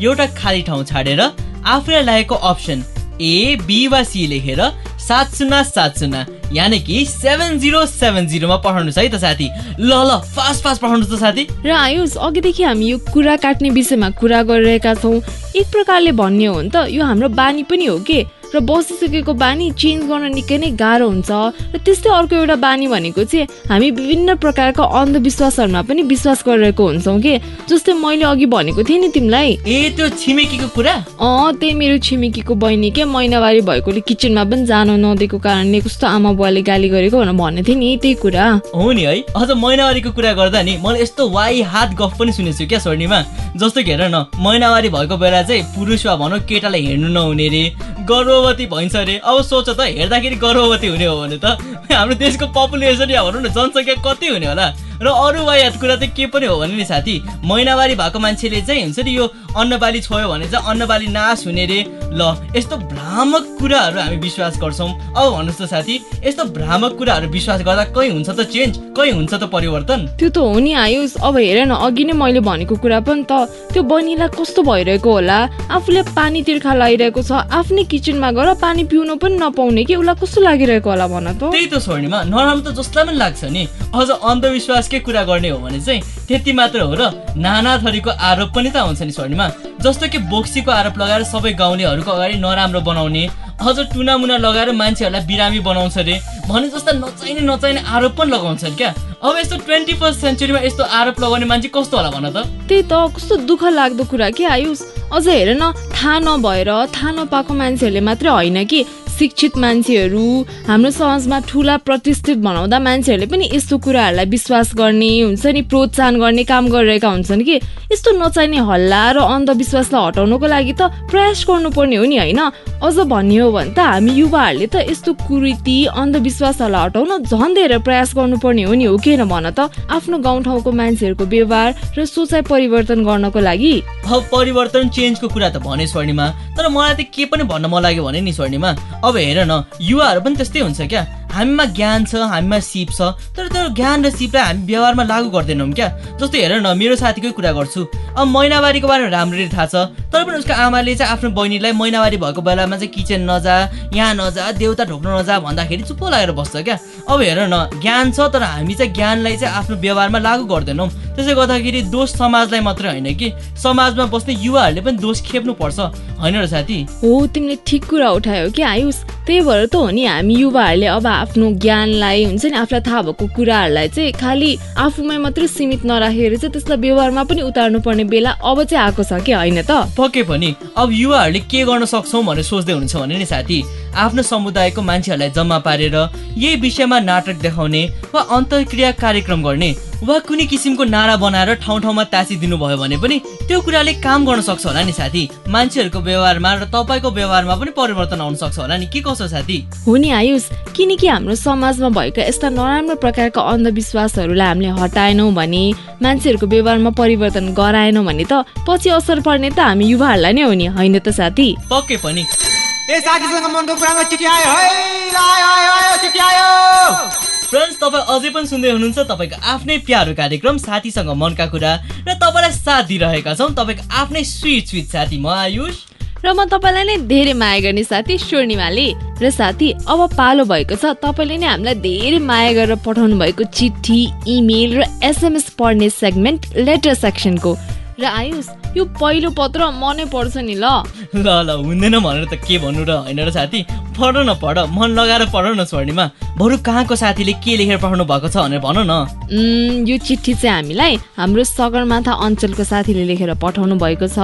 एउटा खाली ठाउँ छाडेर आफूलाई लागेको अप्सन ए बी वा सी लेखेर सात शून्य सात शून्य यानि कि सेभेन जिरो सेभेन जिरोमा पठाउनुहोस् है त साथी। ल ल फास्ट फास्ट पठाउनुहोस् त साथी। र आयुष अघिदेखि हामी यो कुरा काट्ने विषयमा कुरा गरिरहेका छौँ। एक प्रकारले भन्ने हो भने त यो हाम्रो बानी पनि हो कि? र बसिसकेको बानी चेन्ज गर्न निकै नै गाह्रो हुन्छ। र त्यस्तै अर्को एउटा बानी भनेको चाहिँ हामी विभिन्न प्रकारका अन्धविश्वासहरूमा पनि विश्वास गरिरहेको हुन्छौँ कि? जस्तै मैले अघि भनेको थिएँ नि तिमीलाई। ए त्यो छिमेकीको कुरा? अँ त्यही मेरो छिमेकीको बहिनी के? महिनावारी भएकोले किचनमा पनि जान नदिएको कारणले कस्तो आमा बुवाले गाली गरेको भनेर भनेको थिएँ नि त्यही कुरा। हो नि है। अझ महिनावारीको कुरा गर्दा नि मैले यस्तो वाइ हात गफ पनि सुनेको छु क्या स्वर्णिमा जस्तो कि हेर न महिनावारी भएको बेला चाहिँ पुरुष वा भनौँ केटालाई हेर्नु नहुने रे। गर्भवती भइन्छ अरे? अब सोच त हेर्दाखेरि गर्भवती हुने हो भने त। हाम्रो देशको पपुलेसन या भनौँ न जनसङ्ख्या कति हुने होला? र अरू वायात कुरा चाहिँ के पनि हो भने नि साथी महिनावारी भएको मान्छेले चाहिँ हुन्छ नि यो अन्नबाली छोयो भने चाहिँ अन्नबाली नाश हुने रे। ल यस्तो भ्रामक कुराहरू हामी विश्वास गर्छौँ। अब भन्नुहोस् त साथी यस्तो भ्रामक कुराहरू विश्वास गर्दा कहीँ हुन्छ त चेन्ज कहीँ हुन्छ त परिवर्तन? त्यो त हो नि आयुष अब हेर न अघि नै मैले भनेको कुरा पनि त त्यो बहिनीलाई कस्तो भइरहेको होला? आफूले पानी तिर्खा लगाइरहेको छ आफ्नै किचनमा गएर पानी पिउनु पनि नपाउने कि? उसलाई कस्तो लागिरहेको होला भन त। त्यही त स्वर्णिमा नराम्रो त जसलाई पनि लाग्छ नि। अझ अन्धविश्वासकै कुरा गर्ने हो भने चाहिँ त्यति मात्र हो र नाना थरीको आरोप पनि त आउँछ नि स्वर्णिमा। जस्तो कि बोक्सीको आरोप लगाएर सबै गाउँलेहरूको अगाडि नराम्रो बनाउने अझ टुनामुना लगाएर मान्छेहरूलाई बिरामी बनाउँछ अरे भने जस्ता नचाहिने नचाहिने आरोप पनि लगाउँछन् क्या? अब यस्तो ट्वेन्टी फर्स्ट सेन्चुरीमा यस्तो आरोप लगाउने मान्छे कस्तो होला भन त? त्यही त कस्तो दुःख लाग्दो कुरा के आयुष। अझ हेर न थाहा नभएर थाहा नपाएको मान्छेहरूले मात्रै होइन कि। शिक्षित मान्छेहरू हाम्रो समाजमा ठुला प्रतिष्ठित बनाउँदा मान्छेहरूले पनि यस्तो कुराहरूलाई विश्वास गर्ने हुन्छ नि प्रोत्साहन गर्ने काम गरिरहेका हुन्छन् कि। यस्तो नचाहिने हल्ला र अन्धविश्वासलाई हटाउनको लागि त प्रयास गर्नुपर्ने हो नि होइन? अझ भन्ने हो भने त हामी युवाहरूले त यस्तो कुरीति अन्धविश्वासहरूलाई हटाउन झन् धेरै प्रयास गर्नुपर्ने हो नि हो किन भन त? आफ्नो गाउँठाउँको मान्छेहरूको व्यवहार र सोचाइ परिवर्तन गर्नको लागि। परिवर्तन चेन्जको कुरा त भने स्वर्णिमा तर मलाई त के पनि भन्न मन लाग्यो भने नि स्वर्णिमा। अब हेर न युवाहरू पनि त्यस्तै हुन्छ क्या। हामीमा ज्ञान छ हामीमा सिप छ तर त्यो ज्ञान र सिपलाई हामी व्यवहारमा लागू गर्दैनौँ क्या। जस्तो हेर न मेरो साथीकै कुरा गर्छु। अब महिनावारीको बारेमा राम्ररी थाहा छ तर पनि उसको आमाले चाहिँ आफ्नो बहिनीलाई महिनावारी भएको बेलामा चाहिँ किचन नजा यहाँ नजा देउता ढोक्न नजा भन्दाखेरि चुप्पो लागेर बस्छ क्या। अब हेर न ज्ञान छ तर हामी चाहिँ ज्ञानलाई चाहिँ आफ्नो व्यवहारमा लागू गर्दैनौँ। त्यसले गर्दाखेरि दोष समाजलाई मात्रै होइन कि। समाजमा बस्ने युवाहरूले पनि दोष खेप्नु पर्छ होइन र साथी? हो तिमीले ठिक कुरा उठायो कि आयुष। त्यही भएर त हो नि हामी युवाहरूले अब आफ्नो ज्ञानलाई हुन्छ नि आफूलाई थाहा भएको कुराहरूलाई चाहिँ खालि आफूमै मात्रै सीमित नराखेर चाहिँ त्यसलाई व्यवहारमा पनि उतार्नु पर्ने बेला अब चाहिँ आएको छ कि होइन त? पक्कै पनि। अब युवाहरूले के गर्न सक्छौँ भनेर सोच्दै हुनुहुन्छ भने नि साथी आफ्नो समुदायको मान्छेहरूलाई जम्मा पारेर यही विषयमा नाटक देखाउने वा अन्तर्क्रिया कार्यक्रम गर्ने वा कुनै किसिमको नारा बनाएर ठाउँ ठाउँमा तासिदिनु भयो भने पनि त्यो कुराले काम गर्न सक्छ होला नि साथी। मान्छेहरूको व्यवहारमा र तपाईँको व्यवहारमा पनि परिवर्तन आउन सक्छ होला नि। के कसो साथी? हो नि आयुष किनकि हाम्रो समाजमा भएका यस्ता नराम्रो प्रकारका अन्धविश्वासहरूलाई हामीले हटाएनौँ भने मान्छेहरूको व्यवहारमा परिवर्तन गराएनौँ भने त पछि असर पर्ने त हामी युवाहरूलाई नै हो नि होइन त साथी? पक्कै पनि। ए साथीसँग मनको कुरामा चिठी आयो है आयो फ्रेन्ड्स तपाईँ अझै पनि सुन्दै हुनुहुन्छ तपाईँको आफ्नै प्यारो कार्यक्रम साथीसँग मनका कुरा र तपाईँलाई साथ दिइरहेका छौँ। तपाईँको आफ्नै स्विट स्विट साथी म आयुष। र म तपाईँलाई नै धेरै माया गर्ने साथी स्वर्णिमाले। र साथी अब पालो भएको छ तपाईँले नै हामीलाई धेरै माया गरेर पठाउनु भएको चिठी इमेल र एसएमएस पढ्ने सेगमेन्ट लेटर सेक्सनको। र आयुष यो पहिलो पत्र मनै पर्छ नि ल। ल ल हुँदैन भनेर त के भन्नु र होइन र साथी? पढ न पढ मन लगाएर पढ न स्वर्णिमा। बरु कहाँको साथीले के लेखेर पठाउनु भएको छ भनेर भन न। यो चिठी चाहिँ हामीलाई हाम्रो सगरमाथा अञ्चलको साथीले लेखेर पठाउनु भएको छ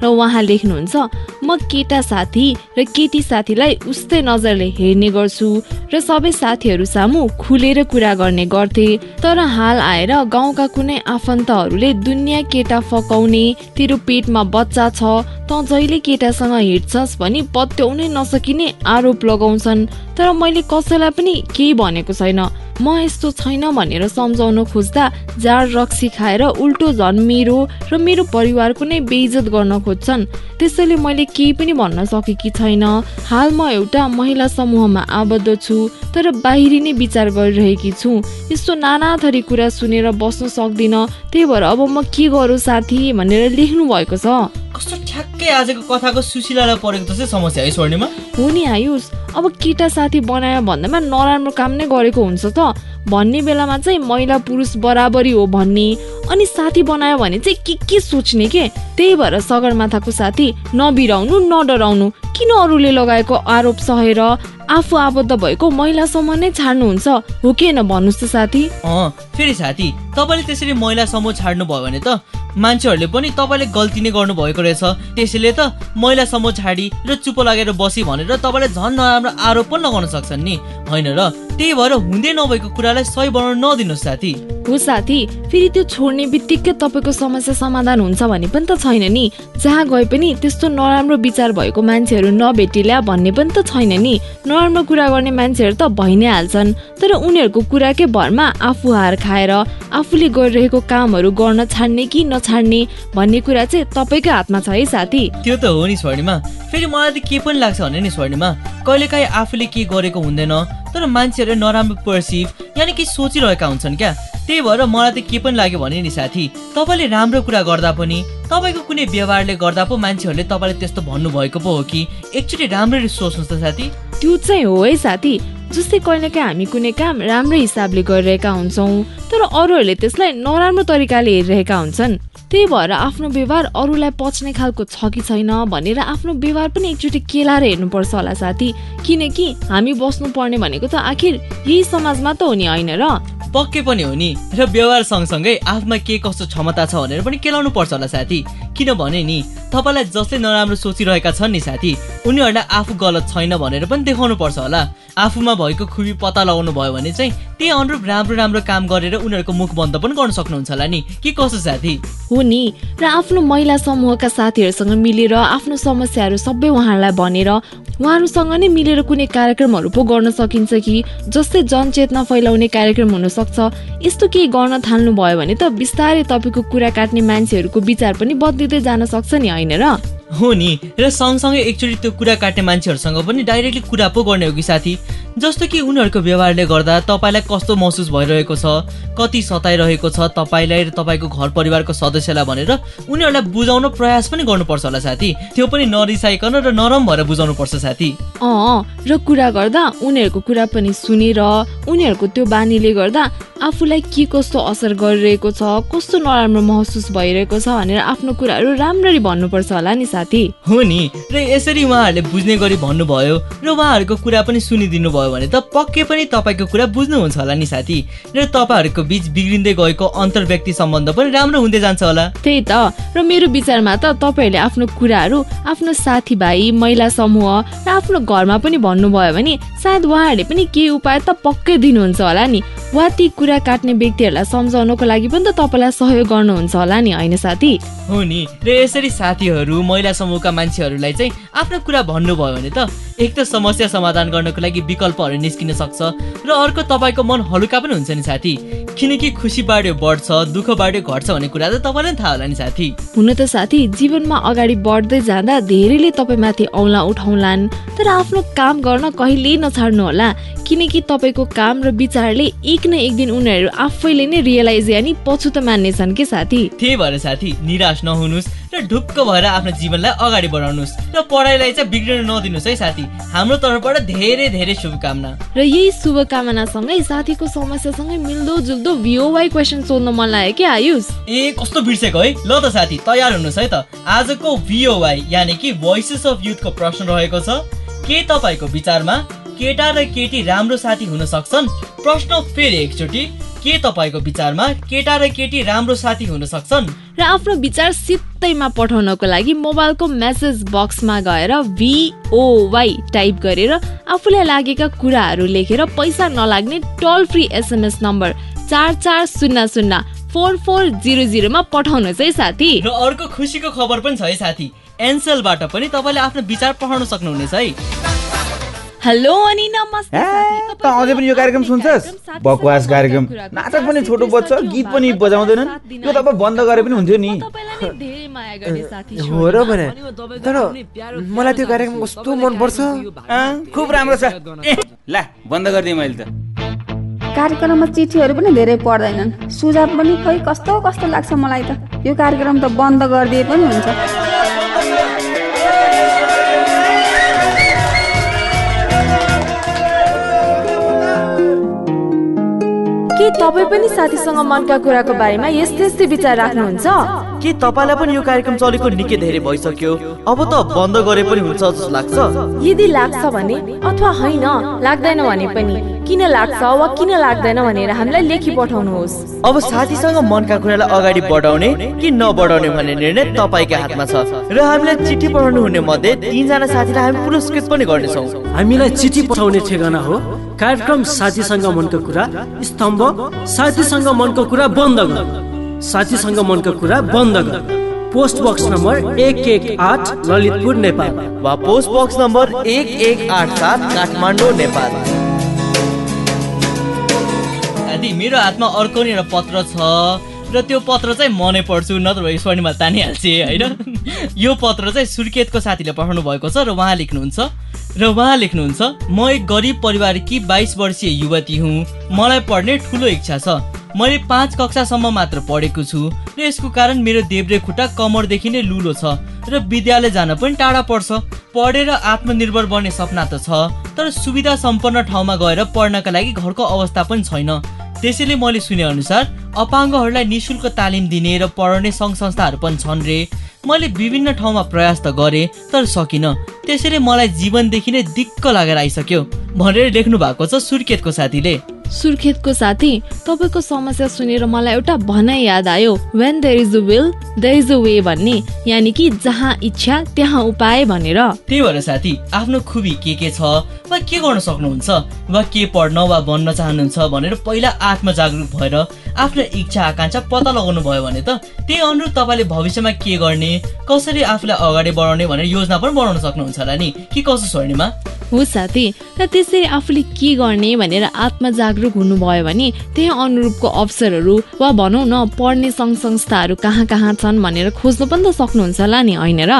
र उहाँ लेख्नुहुन्छ म केटा साथी र केटी साथीलाई उस्तै नजरले हेर्ने गर्छु र सबै साथीहरू सामु खुलेर कुरा गर्ने गर्थे। तर हाल आएर गाउँका कुनै आफन्तहरूले दुनियाँ केटा फकाउने तेरो पेटमा बच्चा छ त जहिले केटासँग हिँड्छस् भनी पत्याउनै नसकिने आरोप लगाउँछन्। तर मैले कसैलाई पनि केही भनेको छैन। म यस्तो छैन भनेर सम्झाउन खोज्दा जाड रक्सी खाएर उल्टो झन् मेरो र मेरो परिवारको नै बेइज्जत गर्न खोज्छन्। त्यसैले मैले केही पनि भन्न सकेकी छैन। हाल म एउटा महिला समूहमा आबद्ध छु तर बाहिरी नै विचार गरिरहेकी छु। यस्तो नाना थरी कुरा सुनेर बस्न सक्दिनँ। त्यही भएर अब म के गरौँ साथी भनेर लेख्नु भएको छ। कस्तो ठ्याक्कै आजको कथाको सुशीलालाई परेको जस्तै समस्या है स्वर्णिमा। हो नि आयुष। अब केटा साथी बनायो भन्दामा नराम्रो काम नै गरेको हुन्छ त। भन्ने बेलामा चाहिँ महिला पुरुष बराबरी हो भन्ने अनि साथी बनायो भने चाहिँ के के सोच्ने के? त्यही भएर सगरमाथाको साथी नबिराउनु नडराउनु किन अरूले लगाएको आरोप सहेर आफू आबद्ध भएको महिलासम्म नै छाड्नुहुन्छ? हो कि होइन भन्नुहोस् त साथी। अँ फेरि साथी तपाईँले त्यसरी महिला समूह छाड्नु भयो भने त मान्छेहरूले पनि तपाईँले गल्ती नै गर्नुभएको रहेछ। त्यसैले त महिला छाडी र चुप लागेर बसी भनेर तपाईँलाई झन् नराम्रो आरोप पनि लगाउन सक्छन् नि। होइन र त्यही भएर हुँदै नभएको कुरालाई सही बनाउन नदिनुहोस् साथी। हो साथी। फेरि त्यो छोड्ने बित्तिकै तपाईँको समस्या समाधान हुन्छ भने पनि त छैन नि। जहाँ गए पनि त्यस्तो नराम्रो विचार भएको मान्छेहरू नभेटिल्या भन्ने पनि त छैन नि। नराम्रो कुरा गर्ने मान्छेहरू त भइ नै हाल्छन्। तर उनीहरूको कुराकै भरमा आफू हार खाएर आफूले गरिरहेको कामहरू गर्न छाड्ने कि नछाड्ने भन्ने कुरा चाहिँ तपाईँकै हातमा छ है साथी। त्यो त हो नि स्वर्णिमा। फेरि मलाई त के पनि लाग्छ भने नि स्वर्णिमा। कहिलेकाहीँ आफूले के गरेको हुँदैन तर मान्छेहरूले नराम्रो पर्सिभ यानि कि सोचिरहेका हुन्छन् क्या। त्यही भएर मलाई त के पनि लाग्यो भने नि साथी तपाईँले राम्रो कुरा गर्दा पनि तपाईँको कुनै व्यवहारले गर्दा पो मान्छेहरूले तपाईँले त्यस्तो भन्नुभएको पो हो कि? एकचोटि राम्ररी सोच्नुहोस् त साथी। त्यो चाहिँ हो है साथी। जस्तै कहिलेकाहीँ हामी कुनै काम राम्रै हिसाबले गरिरहेका हुन्छौँ तर अरूहरूले त्यसलाई नराम्रो तरिकाले हेरिरहेका हुन्छन्। त्यही भएर आफ्नो व्यवहार अरूलाई पच्ने खालको छ कि छैन भनेर आफ्नो व्यवहार पनि एकचोटि केलाएर हेर्नुपर्छ होला साथी। किनकि हामी बस्नु पर्ने भनेको त आखिर यही समाजमा त हो नि होइन र? पक्कै पनि हो नि। र व्यवहार सँगसँगै आफूमा के कस्तो क्षमता छ भनेर पनि केलाउनु पर्छ होला साथी। किनभने नि तपाईँलाई जसले नराम्रो सोचिरहेका छन् नि साथी उनीहरूलाई आफू गलत छैन भनेर पनि देखाउनु पर्छ होला। आफूमा भएको खुबी पत्ता लगाउनु भयो भने चाहिँ त्यही अनुरूप राम्रो राम्रो काम गरेर उनीहरूको मुख बन्द पनि गर्न सक्नुहुन्छ होला नि। के कसो साथी? हो नि। र आफ्नो महिला समूहका साथीहरूसँग मिलेर आफ्नो समस्याहरू सबै उहाँहरूलाई भनेर उहाँहरूसँग नै मिलेर कुनै कार्यक्रमहरू पो गर्न सकिन्छ कि? जस्तै जनचेतना फैलाउने कार्यक्रम हुनसक्छ। यस्तो केही गर्न थाल्नु भयो भने त बिस्तारै तपाईँको कुरा काट्ने मान्छेहरूको विचार पनि बदलिँदै जान सक्छ नि होइन र? हो नि। र सँगसँगै एकचोटि त्यो कुरा काट्ने मान्छेहरूसँग पनि डाइरेक्टली कुरा पो गर्ने हो कि साथी? जस्तो कि उनीहरूको व्यवहारले गर्दा तपाईँलाई कस्तो महसुस भइरहेको छ कति सताइरहेको छ तपाईँलाई र तपाईँको घर परिवारको सदस्यलाई भनेर उनीहरूलाई बुझाउन प्रयास पनि गर्नुपर्छ होला साथी। त्यो पनि नरिसाइकन र नरम भएर बुझाउनु पर्छ साथी। अँ र कुरा गर्दा उनीहरूको कुरा पनि सुनेर उनीहरूको त्यो बानीले गर्दा आफूलाई के कस्तो असर गरिरहेको छ कस्तो नराम्रो महसुस भइरहेको छ भनेर आफ्नो कुराहरू राम्ररी भन्नुपर्छ होला नि साथी। हो नि र यसरी उहाँहरूले बुझ्ने गरी भन्नुभयो र उहाँहरूको कुरा पनि सुनिदिनु भयो भने त पक्कै पनि तपाईँको कुरा बुझ्नुहुन्छ होला नि साथी। र तपाईँहरूको बिच बिग्रिँदै गएको अन्तर व्यक्ति सम्बन्ध पनि राम्रो हुँदै जान्छ होला। त्यही त। र मेरो विचारमा त तपाईँहरूले आफ्नो कुराहरू आफ्नो साथीभाइ महिला समूह र आफ्नो घरमा पनि भन्नुभयो भने सायद उहाँहरूले पनि केही उपाय त पक्कै दिनुहुन्छ होला नि। वा ती कुरा काट्ने व्यक्तिहरूलाई सम्झाउनको लागि पनि त तपाईँलाई सहयोग गर्नुहुन्छ होला नि होइन साथी? हो नि। र यसरी साथीहरू महिला समूहका मान्छेहरूलाई चाहिँ आफ्नो कुरा भन्नुभयो भने त एक त समस्या समाधान गर्नको लागि विकल्पहरू निस्किन सक्छ। र अर्को तपाईँको मन हलुका पनि हुन्छ नि साथी। किनकि खुसी बाड्यो बढ्छ दुःख बाड्यो घट्छ भन्ने कुरा त तपाईँलाई थाहा होला नि साथी। हुन त साथी जीवनमा अगाडि बढ्दै जाँदा धेरैले तपाईँमाथि औँला उठाउलान्। तर आफ्नो काम गर्न कहिल्यै नछाड्नु होला। किनकि तपाईँको काम र विचारले एक न एक दिन उनीहरू आफैले नै रियलाइज यानि पछुतो मान्नेछन् के साथी? त्यही भएर साथी निराश नहुनुहोस्। र ढुक्क भएर आफ्नो जीवनलाई अगाडि बढाउनुहोस् र पढाइलाई चाहिँ बिग्रिन नदिनुहोस् है साथी। हाम्रो तर्फबाट धेरै धेरै शुभकामना। र यही शुभकामनासँगै साथीको समस्यासँगै मिल्दो जुल्दो भिओवाई क्वेसन सोध्न मन लाग्यो के आयुष? ए कस्तो बिर्सेको है? ल त साथी तयार हुनुहोस् है त। आजको भिओवाई यानि कि भोइसेस अफ युथको प्रश्न रहेको छ के तपाईँको विचारमा केटा र केटी राम्रो साथी हुन सक्छन्? प्रश्न फेरि एकचोटि। के तपाईँको विचारमा केटा र केटी राम्रो साथी हुन सक्छन्? र आफ्नो विचार सित्तैमा पठाउनको लागि मोबाइलको मेसेज बक्समा गएर भिओवाई टाइप गरेर आफूलाई लागेका कुराहरू लेखेर पैसा नलाग्ने टोल फ्री एसएमएस नम्बर चार चार शून्य शून्य फोर फोर जिरो जिरोमा पठाउनुहोस् है साथी। र अर्को खुसीको खबर पनि छ है साथी। एनसेलबाट पनि तपाईँले आफ्नो विचार पठाउन सक्नुहुनेछ है। हेलो अनि नमस्ते त अझै पनि यो कार्यक्रम सुन्छस्? बकवास कार्यक्रम। नाटक पनि छोटो बज्छ गीत पनि बजाउँदैनन्। यो तपाईँ बन्द गरे पनि हुन्थ्यो नि। हो र भने। तर मलाई त्यो कार्यक्रम कस्तो मनपर्छ? खुब राम्रो छ। ला बन्द गरिदिएँ मैले त। कार्यक्रममा चिठीहरू पनि धेरै पढ्दैनन्। सुझाव पनि खै कस्तो कस्तो लाग्छ मलाई त? यो कार्यक्रम त बन्द गरिदिए पनि हुन्छ। के तपाईँ पनि साथीसँग मनका कुराको बारेमा यस्तै यस्तै विचार राख्नुहुन्छ? के तपाईँलाई पनि यो कार्यक्रम चलेको निकै धेरै भइसक्यो? अब त बन्द गरे पनि हुन्छ जस्तो लाग्छ। यदि लाग्छ भने अथवा होइन लाग्दैन भने पनि किन लाग्छ वा किन लाग्दैन भनेर हामीलाई लेखी पठाउनुहोस्। अब साथीसँग मनका कुरालाई अगाडि बढाउने कि नबढाउने भन्ने निर्णय तपाईँकै हातमा छ। र हामीलाई चिठी पठाउनु हुने मध्ये तिनजना साथीलाई हामी पुरस्कृत पनि गर्नेछौँ। हामीलाई चिठी पठाउने ठेगाना हो। कार्यक्रम साथीसँग मनको कुरा स्तम्भ साथीसँग मनको कुरा बन्द गर साथीसँग मनको कुरा बन्द गर। पोस्ट बक्स नम्बर एक एक आठ ललितपुर नेपाल। वा पोस्ट बक्स नम्बर एक एक आठ सात काठमाडौँ नेपाल। साथी मेरो हातमा अर्को नि एउटा पत्र छ र त्यो पत्र चाहिँ म नै पढ्छु नत्र भए स्वर्णिमा तानिहाल्छे होइन? यो पत्र चाहिँ सुर्खेतको साथीले पठाउनु भएको छ र उहाँ लेख्नुहुन्छ। र उहाँ लेख्नुहुन्छ म एक गरिब परिवारकी बाइस वर्षीय युवती हुँ। मलाई पढ्ने ठुलो इच्छा छ। मैले पाँच कक्षासम्म मात्र पढेको छु र यसको कारण मेरो देब्रे खुट्टा कमरदेखि नै लुलो छ र विद्यालय जान पनि टाढा पर्छ। पढेर आत्मनिर्भर बन्ने सपना त छ तर सुविधा सम्पन्न ठाउँमा गएर पढ्नका लागि घरको अवस्था पनि छैन। त्यसैले मैले सुने अनुसार अपाङ्गहरूलाई निशुल्क तालिम दिने र पढाउने सङ्घ संस्थाहरू पनि छन् रे। मैले विभिन्न ठाउँमा प्रयास त गरेँ तर सकिनँ। त्यसैले मलाई जीवनदेखि नै दिक्क लागेर आइसक्यो भनेर लेख्नु भएको छ सुर्खेतको साथीले। सुर्खेतको साथी तपाईँको समस्या सुनेर मलाई एउटा भनाइ याद आयो। When there is a will there is a way भन्ने। यानि कि जहाँ इच्छा त्यहाँ उपाय भनेर। त्यही भएर साथी आफ्नो खुबी के के छ वा के गर्न सक्नुहुन्छ वा के पढ्न वा बन्न चाहनुहुन्छ भनेर पहिला आत्म जागरुक भएर आफ्नो इच्छा आकाङ्क्षा पत्ता लगाउनु भयो भने त त्यही अनुरूप तपाईँले भविष्यमा के गर्ने कसरी आफूलाई अगाडि बढाउने भनेर योजना पनि बनाउन सक्नुहुन्छ होला नि? के कसो स्वर्णिमा हो साथी र त्यसरी आफूले के गर्ने भनेर आत्म जागरुक हुनुभयो भने त्यही अनुरूपको अवसरहरू वा भनौँ न पढ्ने सङ्घ संस्थाहरू कहाँ कहाँ छन् भनेर खोज्नु पनि त सक्नुहुन्छ होला नि होइन र?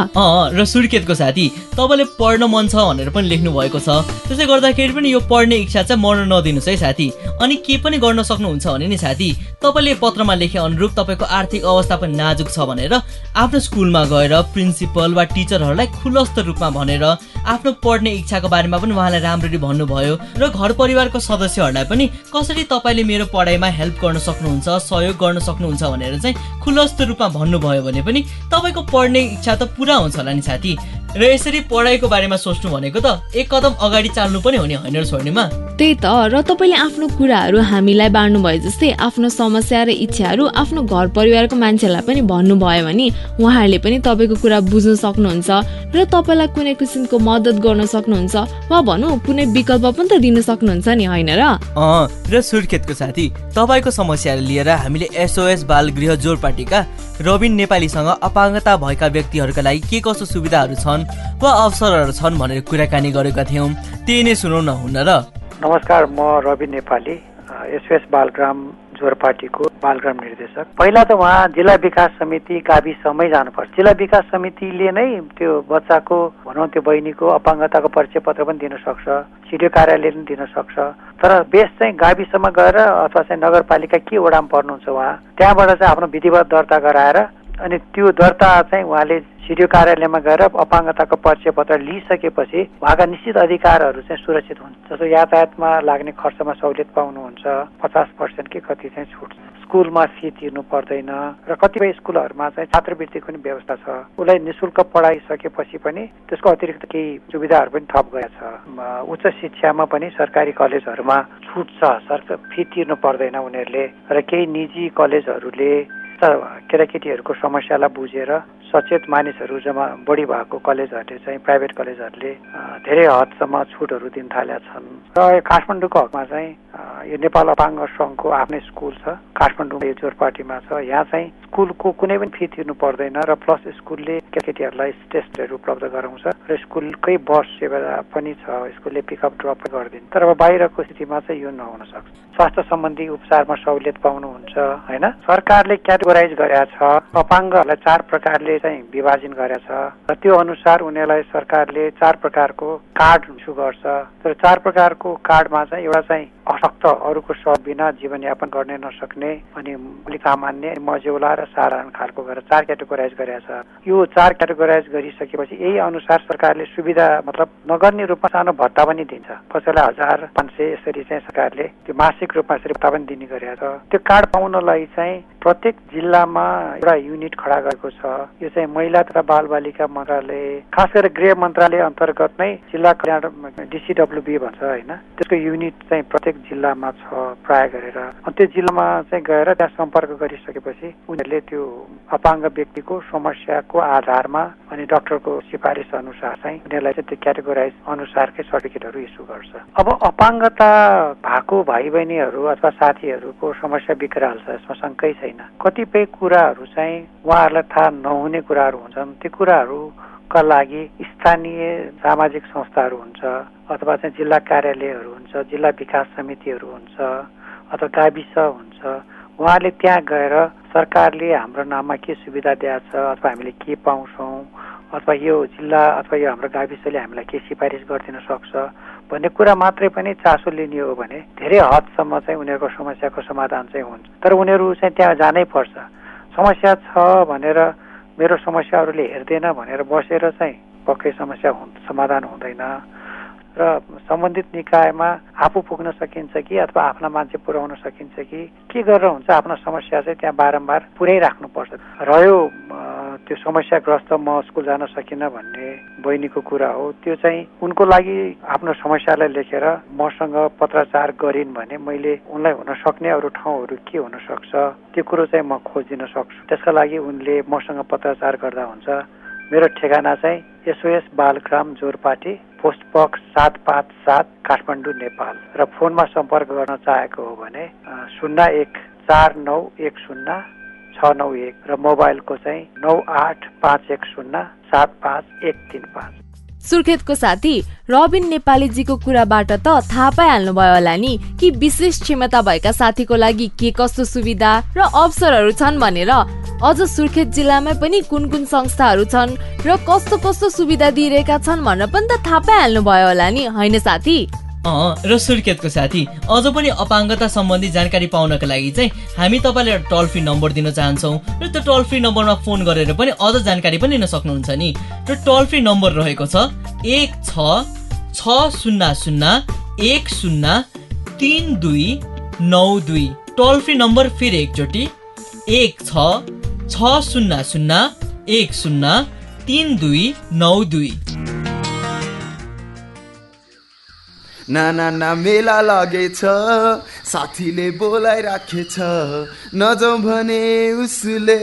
र सुर्खेतको साथी तपाईँले पढ्न मन छ भनेर पनि लेख्नु भएको छ। त्यसै गर्दाखेरि पनि यो पढ्ने इच्छा चाहिँ मर्न नदिनुहोस् है साथी। अनि के पनि गर्न सक्नुहुन्छ भने नि साथी तपाईँले पत्रमा लेखे अनुरूप तपाईँको आर्थिक अवस्था पनि नाजुक छ भनेर आफ्नो स्कुलमा गएर प्रिन्सिपल वा टिचरहरूलाई खुलस्त रूपमा भनेर आफ्नो पढ्ने इच्छाको बारेमा पनि उहाँलाई राम्ररी भन्नुभयो। र घर परिवारको सदस्यहरूलाई पनि कसरी तपाईँले मेरो पढाइमा हेल्प गर्न सक्नुहुन्छ सहयोग गर्न सक्नुहुन्छ भनेर चाहिँ खुलस्त रूपमा भन्नुभयो भने पनि तपाईँको पढ्ने इच्छा त पुरा हुन्छ होला नि साथी। र यसरी पढाइको बारेमा सोच्नु भनेको त एक कदम अगाडि चाल्नु पनि हो नि होइन छोड्नेमा? त्यही त र तपाईँले आफ्नो कुराहरू हामीलाई बाँड्नु भयो जस्तै आफ्नो समस्या र इच्छाहरू आफ्नो घर परिवारको मान्छेलाई पनि भन्नुभयो भने उहाँहरूले पनि तपाईँको कुरा बुझ्न सक्नुहुन्छ र तपाईँलाई कुनै किसिमको मद्दत गर्न सक्नुहुन्छ। वा भनौँ कुनै विकल्प पनि त दिन सक्नुहुन्छ नि होइन र? अँ र सुर्खेतको साथी तपाईँको समस्याहरू लिएर हामीले एसओएस बाल गृह जोर पार्टीका रविन नेपालीसँग अपाङ्गता भएका व्यक्तिहरूका लागि के कस्तो सुविधाहरू छन्? वा अवसरहरू छन् भनेर कुराकानी गरेका थियौँ। त्यही नै सुनौ न हुन र। नमस्कार म रवि नेपाली एसएस बालग्राम जोर पार्टीको बालग्राम निर्देशक। पहिला त उहाँ जिल्ला विकास समिति गाविसमै जानुपर्छ। जिल्ला विकास समितिले नै त्यो बच्चाको भनौँ त्यो बहिनीको अपाङ्गताको परिचय पत्र पनि दिन सक्छ सिडिओ कार्यालयले पनि दिन सक्छ। तर बेस चाहिँ गाविसमा गएर अथवा चाहिँ नगरपालिका के वडामा पर्नुहुन्छ उहाँ त्यहाँबाट चाहिँ आफ्नो विधिवत दर्ता गराएर अनि त्यो दर्ता चाहिँ उहाँले सिडिओ कार्यालयमा गएर अपाङ्गताको परिचय पत्र लिइसकेपछि उहाँका निश्चित अधिकारहरू चाहिँ सुरक्षित हुन्छ जस्तो यातायातमा लाग्ने खर्चमा सहुलियत पाउनुहुन्छ। पचास पर्सेन्ट के कति चाहिँ छुट। स्कुलमा फी तिर्नु पर्दैन र कतिपय स्कुलहरूमा चाहिँ छात्रवृत्तिको पनि व्यवस्था छ। उसलाई निशुल्क पढाइसकेपछि पनि त्यसको अतिरिक्त केही सुविधाहरू पनि थप गएको छ। उच्च शिक्षामा पनि सरकारी कलेजहरूमा छुट छ। सरकार फी तिर्नु पर्दैन उनीहरूले र केही निजी कलेजहरूले केटाकेटीहरूको समस्यालाई बुझेर सचेत मानिसहरू जम्मा बढी भएको कलेजहरूले चाहिँ प्राइभेट कलेजहरूले धेरै हदसम्म छुटहरू दिन थालेका छन्। र काठमाडौँको हकमा चाहिँ यो नेपाल अपाङ्ग सङ्घको आफ्नै स्कुल छ। काठमाडौँ यो जोरपाटीमा छ। यहाँ चाहिँ स्कुलको कुनै पनि फी तिर्नु पर्दैन र प्लस स्कुलले केटाकेटीहरूलाई टेस्टहरू उपलब्ध गराउँछ र स्कुलकै बस सेवा पनि छ। स्कुलले पिकअप ड्रप गरिदिन्छ। तर अब बाहिरको स्थितिमा चाहिँ यो नहुन सक्छ। स्वास्थ्य सम्बन्धी उपचारमा सहुलियत पाउनुहुन्छ होइन? सरकारले क्याटेगोराइज गरेका छ। अपाङ्गहरूलाई चार प्रकारले चाहिँ विभाजन गरेछ। र त्यो अनुसार उनीहरूलाई सरकारले चार प्रकारको कार्ड इस्यु गर्छ। तर चार प्रकारको कार्डमा चाहिँ एउटा चाहिँ अशक्त अरूको सहयोग बिना जीवनयापन गर्ने नसक्ने अनि अलिक सामान्य मजेौला र साधारण खालको गरेर चार क्याटेगोराइज गरेको छ यो चार क्याटेगोराइज गरिसकेपछि यही अनुसार सरकारले सुविधा मतलब नगर्ने रूपमा सानो भत्ता पनि दिन्छ। कसैलाई हजार पाँच सय यसरी चाहिँ सरकारले त्यो मासिक रूपमा यसरी भत्ता पनि दिने गरेको छ त्यो कार्ड पाउनलाई चाहिँ प्रत्येक जिल्लामा एउटा युनिट खडा गरेको छ। यो चाहिँ महिला तथा बालबालिका मन्त्रालय खास गरेर गृह मन्त्रालय अन्तर्गत नै जिल्ला कल्याण डिसिडब्ल्युबी भन्छ होइन। त्यसको युनिट चाहिँ प्रत्येक जिल्लामा छ प्राय गरेर। अनि त्यो जिल्लामा चाहिँ गएर त्यहाँ सम्पर्क गरिसकेपछि उनीहरूले त्यो अपाङ्ग व्यक्तिको समस्याको आधारमा अनि डक्टरको सिफारिस अनुसार चाहिँ उनीहरूलाई चाहिँ त्यो क्याटेगोराइज अनुसारकै सर्टिफिकेटहरू इस्यु गर्छ। अब अपाङ्गता भएको भाइ बहिनीहरू अथवा साथीहरूको समस्या बिग्र हाल्छ यसमा शङ्कै छैन। कतिपय कुराहरू चाहिँ उहाँहरूलाई थाहा नहुने कुराहरू हुन्छन्। त्यो कुराहरूका लागि स्थानीय सामाजिक संस्थाहरू हुन्छ अथवा चाहिँ जिल्ला कार्यालयहरू हुन्छ जिल्ला विकास समितिहरू हुन्छ अथवा गाविस हुन्छ। उहाँले त्यहाँ गएर सरकारले हाम्रो नाममा के सुविधा दिएको छ अथवा हामीले के पाउँछौँ अथवा यो जिल्ला अथवा यो हाम्रो गाविसले हामीलाई के सिफारिस गरिदिन सक्छ भन्ने कुरा मात्रै पनि चासो लिने हो भने धेरै हदसम्म चाहिँ उनीहरूको समस्याको समाधान चाहिँ हुन्छ। तर उनीहरू चाहिँ त्यहाँ जानै पर्छ। समस्या छ भनेर मेरो समस्याहरूले हेर्दैन भनेर बसेर चाहिँ पक्कै समस्या समाधान हुँदैन। र सम्बन्धित निकायमा आफू पुग्न सकिन्छ कि अथवा आफ्ना मान्छे पुर्याउन सकिन्छ कि के गरेर हुन्छ आफ्नो समस्या चाहिँ त्यहाँ बारम्बार पुर्याइराख्नुपर्छ रह्यो त्यो समस्याग्रस्त म स्कुल जान सकिनँ भन्ने बहिनीको कुरा हो। त्यो चाहिँ उनको लागि आफ्नो समस्यालाई लेखेर मसँग पत्राचार गरिन् भने मैले उनलाई हुन सक्ने अरू ठाउँहरू के हुन सक्छ त्यो कुरो चाहिँ म खोजिदिन सक्छु। त्यसका लागि उनले मसँग पत्राचार गर्दा हुन्छ। मेरो ठेगाना चाहिँ SOS Balgram Jorpati post box सात पाँच सात काठमाडौँ नेपाल। र फोनमा सम्पर्क गर्न चाहेको हो भने शून्य एक चार नौ एक शून्य छ नौ एक र मोबाइलको चाहिँ नौ आठ पाँच एक शून्य सात पाँच एक तिन पाँच। सुर्खेतको साथी रबिन नेपालीजीको कुराबाट त थाहा पाइहाल्नुभयो होला नि कि विशेष क्षमता भएका साथीको लागि के कस्तो सुविधा र अवसरहरू छन् भनेर। अझ सुर्खेत जिल्लामा पनि कुन कुन संस्थाहरू छन् र कस्तो कस्तो सुविधा दिइरहेका छन् भनेर पनि त थाहा पाइहाल्नुभयो होला नि होइन साथी? र सुर्खेतको साथी अझ पनि अपाङ्गता सम्बन्धी जानकारी पाउनको लागि चाहिँ हामी तपाईँलाई टोल फ्री नम्बर दिन चाहन्छौँ र त्यो टोल फ्री नम्बरमा फोन गरेर पनि अझ जानकारी पनि लिन सक्नुहुन्छ नि। र टोल फ्री नम्बर रहेको छ एक छ छ शून्य शून्य एक शून्य तिन दुई नौ दुई। टोल फ्री नम्बर फेरि एकचोटि एक छ छ शून्य शून्य एक शून्य तिन दुई नौ दुई। ना ना ना मेला लागेछ। साथीले बोलाइराखेछ। नजाउँ भने उसले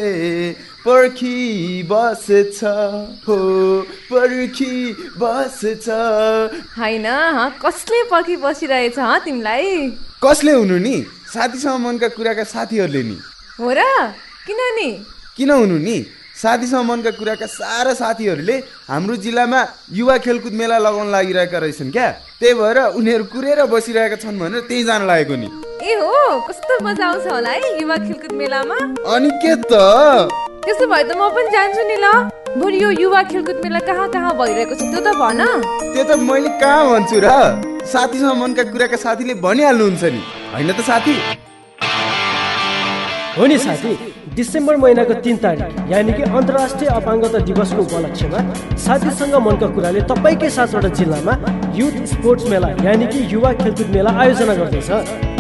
पर्खी बसेछ। हो पर्खी बसेछ। होइन कसले पर्खी बसिरहेछ तिमीलाई? कसले हुनु नि? साथीसँग मनका कुराका साथीहरूले नि। हो र? किन नि? किन हुनु नि? साथीसँग मनका कुराका सारा साथीहरूले हाम्रो जिल्लामा युवा खेलकुद मेला लगाउन लागिरहेका रहेछन् क्या। त्यही भएर उनीहरू कुरेर बसिरहेका छन् भनेर त्यही जान लागेको नि। ए हो कस्तो मजा आउँछ होला है युवा खेलकुद मेलामा? अनि के त? त्यसो भए त म पनि जान्छु नि ल। बरु यो युवा खेलकुद मेला कहाँ कहाँ भइरहेको छ त्यो त भन। त्यो त मैले कहाँ भन्छु र? साथीसँग मनका कुराका साथीले भनिहाल्नुहुन्छ नि। होइन त साथी? हो नि साथी। डिसेम्बर महिनाको तिन तारिक यानि कि अन्तर्राष्ट्रिय अपाङ्गता दिवसको उपलक्ष्यमा साथीसँग मनका कुराले तपाईँकै सातवटा जिल्लामा युथ स्पोर्ट्स मेला यानि कि युवा खेलकुद मेला आयोजना गर्दैछ।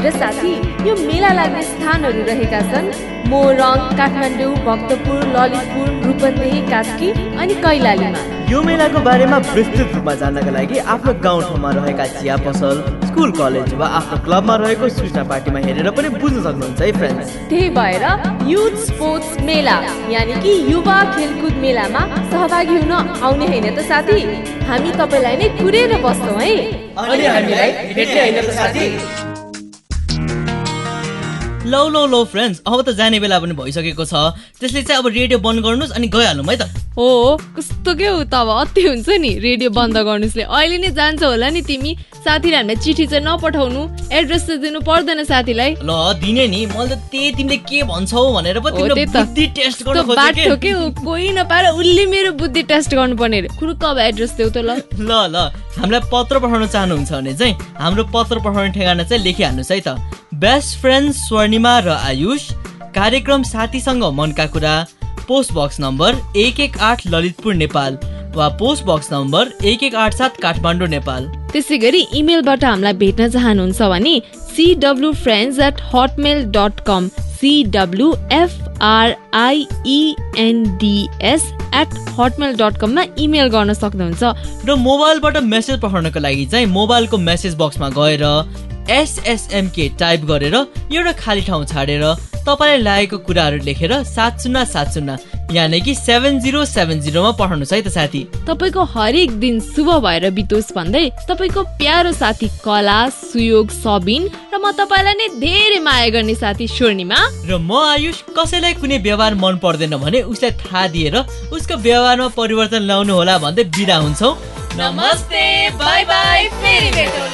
र साथी यो मेला लाग्ने स्थानहरू रहेका छन्। मोरङ काठमाडौँ भक्तपुर ललितपुर रूपन्देही कास्की अनि कैलालीमा। यो मेलाको बारेमा विस्तृत रूपमा जान्नका लागि आफ्नो गाउँठाउँमा रहेका चिया पसल स्कुल कलेज वा आफ्नो क्लबमा रहेको सूचना पार्टीमा हेरेर पनि बुझ्न सक्नुहुन्छ है फ्रेन्ड्स त्यही भएर युथ स्पोर्ट्स मेला यानि कि युवा खेलकुद मेलामा सहभागी हुन आउने होइन त साथी? हामी तपाईँलाई नै कुरेर बस्छौँ है। अनि हामीलाई भेट्ने होइन त साथी। लौ लौ लौ फ्रेन्ड्स अब त जाने बेला पनि भइसकेको छ। त्यसले चाहिँ अब रेडियो बन्द गर्नुहोस् अनि गइहालौँ है त। हो कस्तो के हो त? अब अति हुन्छ नि रेडियो बन्द गर्नुहोस् अहिले नै जान्छ होला नि तिमी। साथीले हामीलाई चिठी चाहिँ नपठाउनु। एड्रेस चाहिँ दिनु पर्दैन साथीलाई। ल दिने नि। मैले त त्यही तिमीले के भन्छौ भनेर पो तिम्रो बुद्धि टेस्ट गर्न खोजेँ बाटो के? हो? कोही नपाएर उसले मेरो बुद्धि टेस्ट गर्नुपर्ने खुरुक्क अब एड्रेस देऊ त ल। ल ल। हामीलाई पत्र पठाउन चाहनुहुन्छ भने चाहिँ हाम्रो पत्र पठाउने ठेगाना चाहिँ लेखिहाल्नुहोस् है त। बेस्ट फ्रेन्ड स्वर्णिमा र आयुष कार्यक्रम साथीसँग मनका कुरा पोस्ट बक्स नम्बर एक एक आठ ललितपुर नेपाल वा पोस्ट बक्स नम्बर एक एक आठ सात काठमाडौँ नेपाल। त्यसै गरी इमेलबाट हामीलाई भेट्न चाहनुहुन्छ भने सिडब्लु friends at Hotmail dot com सिडब्लु एफआरआइइएनडिएस at Hotmail dot कममा इमेल गर्न सक्नुहुन्छ। र मोबाइलबाट मेसेज पठाउनको लागि चाहिँ मोबाइलको मेसेज बक्समा गएर एसएसएमके टाइप गरेर एउटा खाली ठाउँ छाडेर तपाईँलाई लागेको कुराहरू लेखेर सात शून्य सात शून्य यानि कि सेभेन जिरो सेभेन जिरोमा पठाउनुहोस् है त साथी। तपाईँको हरेक दिन शुभ भएर बितोस् भन्दै तपाईँको प्यारो साथी कला सुयोग सबिन र म तपाईँलाई नै धेरै माया गर्ने साथी स्वर्णिमा। र म आयुष कसैलाई कुनै व्यवहार मन पर्दैन भने उसलाई थाहा दिएर उसको व्यवहारमा परिवर्तन ल्याउनु होला भन्दै बिदा हुन्छौ। नमस्ते बाई बाई फेरि भेटौँ